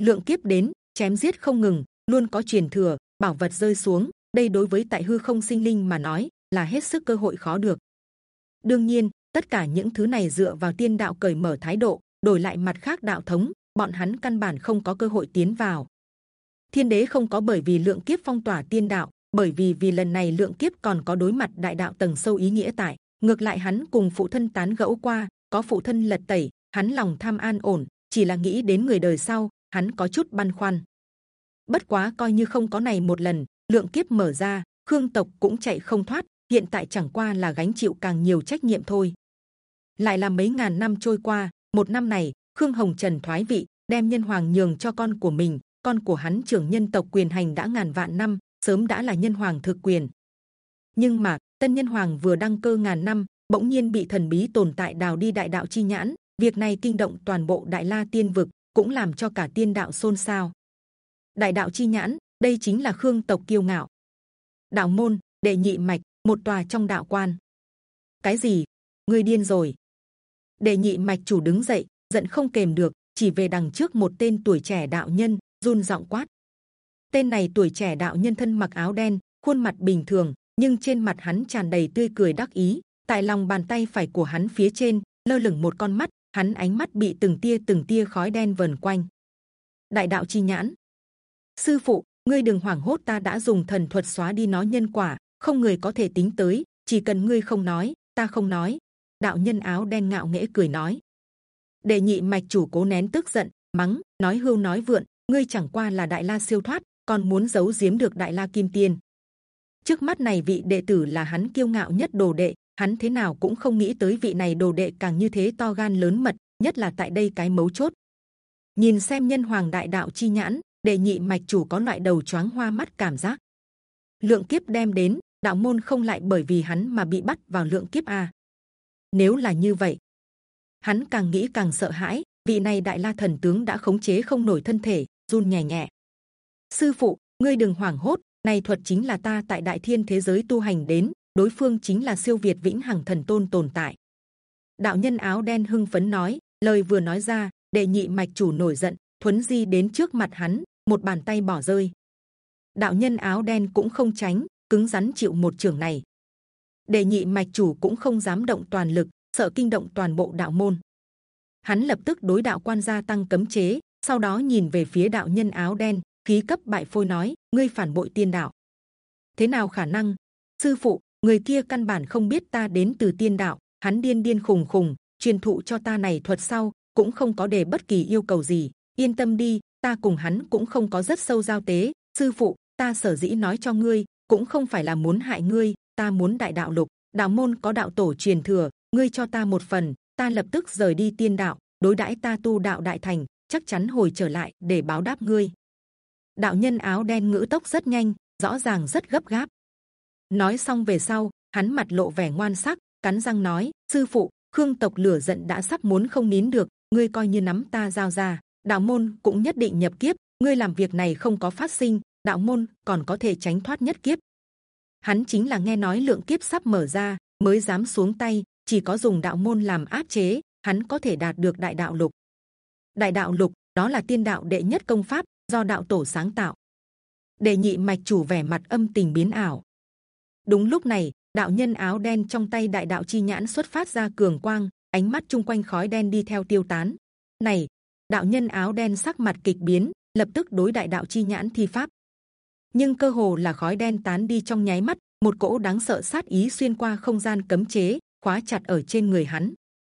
Lượng kiếp đến, chém giết không ngừng, luôn có truyền thừa, bảo vật rơi xuống. Đây đối với tại hư không sinh linh mà nói là hết sức cơ hội khó được. đương nhiên, tất cả những thứ này dựa vào tiên đạo cởi mở thái độ, đổi lại mặt khác đạo thống, bọn hắn căn bản không có cơ hội tiến vào. Thiên đế không có bởi vì lượng kiếp phong tỏa tiên đạo, bởi vì vì lần này lượng kiếp còn có đối mặt đại đạo tầng sâu ý nghĩa tại. Ngược lại hắn cùng phụ thân tán gẫu qua, có phụ thân lật tẩy, hắn lòng tham an ổn, chỉ là nghĩ đến người đời sau, hắn có chút băn khoăn. Bất quá coi như không có này một lần, lượng kiếp mở ra, khương tộc cũng chạy không thoát. Hiện tại chẳng qua là gánh chịu càng nhiều trách nhiệm thôi. Lại là mấy ngàn năm trôi qua, một năm này, khương hồng trần thoái vị, đem nhân hoàng nhường cho con của mình. Con của hắn trưởng nhân tộc quyền hành đã ngàn vạn năm, sớm đã là nhân hoàng thực quyền. Nhưng mà, tân nhân hoàng vừa đăng cơ ngàn năm, bỗng nhiên bị thần bí tồn tại đào đi đại đạo chi nhãn. Việc này kinh động toàn bộ đại la tiên vực, cũng làm cho cả tiên đạo xôn xao. Đại đạo chi nhãn, đây chính là khương tộc kiêu ngạo. Đạo môn, đệ nhị mạch, một tòa trong đạo quan. Cái gì? Ngươi điên rồi đề nhị mạch chủ đứng dậy, giận không kềm được, chỉ về đằng trước một tên tuổi trẻ đạo nhân, run giọng quát. Tên này tuổi trẻ đạo nhân thân mặc áo đen, khuôn mặt bình thường, nhưng trên mặt hắn tràn đầy tươi cười đắc ý, tại lòng bàn tay phải của hắn phía trên, lơ lửng một con mắt, hắn ánh mắt bị từng tia từng tia khói đen vần quanh. Đại đạo chi nhãn. Sư phụ, ngươi đừng hoảng hốt, ta đã dùng thần thuật xóa đi nó nhân quả, không người có thể tính tới, chỉ cần ngươi không nói, ta không nói đạo nhân áo đen ngạo nghễ cười nói. Đệ nhị mạch chủ cố nén tức giận, mắng, nói hưu nói vượn, ngươi chẳng qua là đại la siêu thoát, còn muốn giấu giếm được đại la kim tiên. Trước mắt này vị đệ tử là hắn kiêu ngạo nhất đồ đệ, hắn thế nào cũng không nghĩ tới vị này đồ đệ càng như thế to gan lớn mật, nhất là tại đây cái mấu chốt. Nhìn xem nhân hoàng đại đạo chi nhãn, đệ nhị mạch chủ có loại đầu choáng hoa mắt cảm giác. Lượng kiếp đem đến, đạo môn không lại bởi vì hắn mà bị bắt vào lượng kiếp a nếu là như vậy, hắn càng nghĩ càng sợ hãi. Vị này đại la thần tướng đã khống chế không nổi thân thể, run nhẹ nhẹ. Sư phụ, ngươi đừng hoảng hốt. Này thuật chính là ta tại đại thiên thế giới tu hành đến, đối phương chính là siêu việt vĩnh hằng thần tôn tồn tại. Đạo nhân áo đen hưng phấn nói, lời vừa nói ra, đệ nhị mạch chủ nổi giận, thuấn di đến trước mặt hắn, một bàn tay bỏ rơi. Đạo nhân áo đen cũng không tránh, cứng rắn chịu một trường này đề nhị mạch chủ cũng không dám động toàn lực, sợ kinh động toàn bộ đạo môn. Hắn lập tức đối đạo quan gia tăng cấm chế, sau đó nhìn về phía đạo nhân áo đen, khí cấp bại phôi nói, ngươi phản bội tiên đạo. Thế nào khả năng? Sư phụ, người kia căn bản không biết ta đến từ tiên đạo, hắn điên điên khùng khùng, truyền thụ cho ta này thuật sau, cũng không có đề bất kỳ yêu cầu gì, yên tâm đi, ta cùng hắn cũng không có rất sâu giao tế, sư phụ, ta sở dĩ nói cho ngươi, cũng không phải là muốn hại ngươi ta muốn đại đạo lục, đạo môn có đạo tổ truyền thừa, ngươi cho ta một phần, ta lập tức rời đi tiên đạo, đối đãi ta tu đạo đại thành, chắc chắn hồi trở lại để báo đáp ngươi. Đạo nhân áo đen ngữ tốc rất nhanh, rõ ràng rất gấp gáp. Nói xong về sau, hắn mặt lộ vẻ ngoan sắc, cắn răng nói, sư phụ, khương tộc lửa giận đã sắp muốn không nín được, ngươi coi như nắm ta giao ra, đạo môn cũng nhất định nhập kiếp, ngươi làm việc này không có phát sinh, đạo môn còn có thể tránh thoát nhất kiếp hắn chính là nghe nói lượng kiếp sắp mở ra, mới dám xuống tay, chỉ có dùng đạo môn làm áp chế, hắn có thể đạt được đại đạo lục. Đại đạo lục, đó là tiên đạo đệ nhất công pháp, do đạo tổ sáng tạo. Đệ nhị mạch chủ vẻ mặt âm tình biến ảo. Đúng lúc này, đạo nhân áo đen trong tay đại đạo chi nhãn xuất phát ra cường quang, ánh mắt chung quanh khói đen đi theo tiêu tán. Này, đạo nhân áo đen sắc mặt kịch biến, lập tức đối đại đạo chi nhãn thi pháp nhưng cơ hồ là khói đen tán đi trong nháy mắt, một cỗ đáng sợ sát ý xuyên qua không gian cấm chế, khóa chặt ở trên người hắn.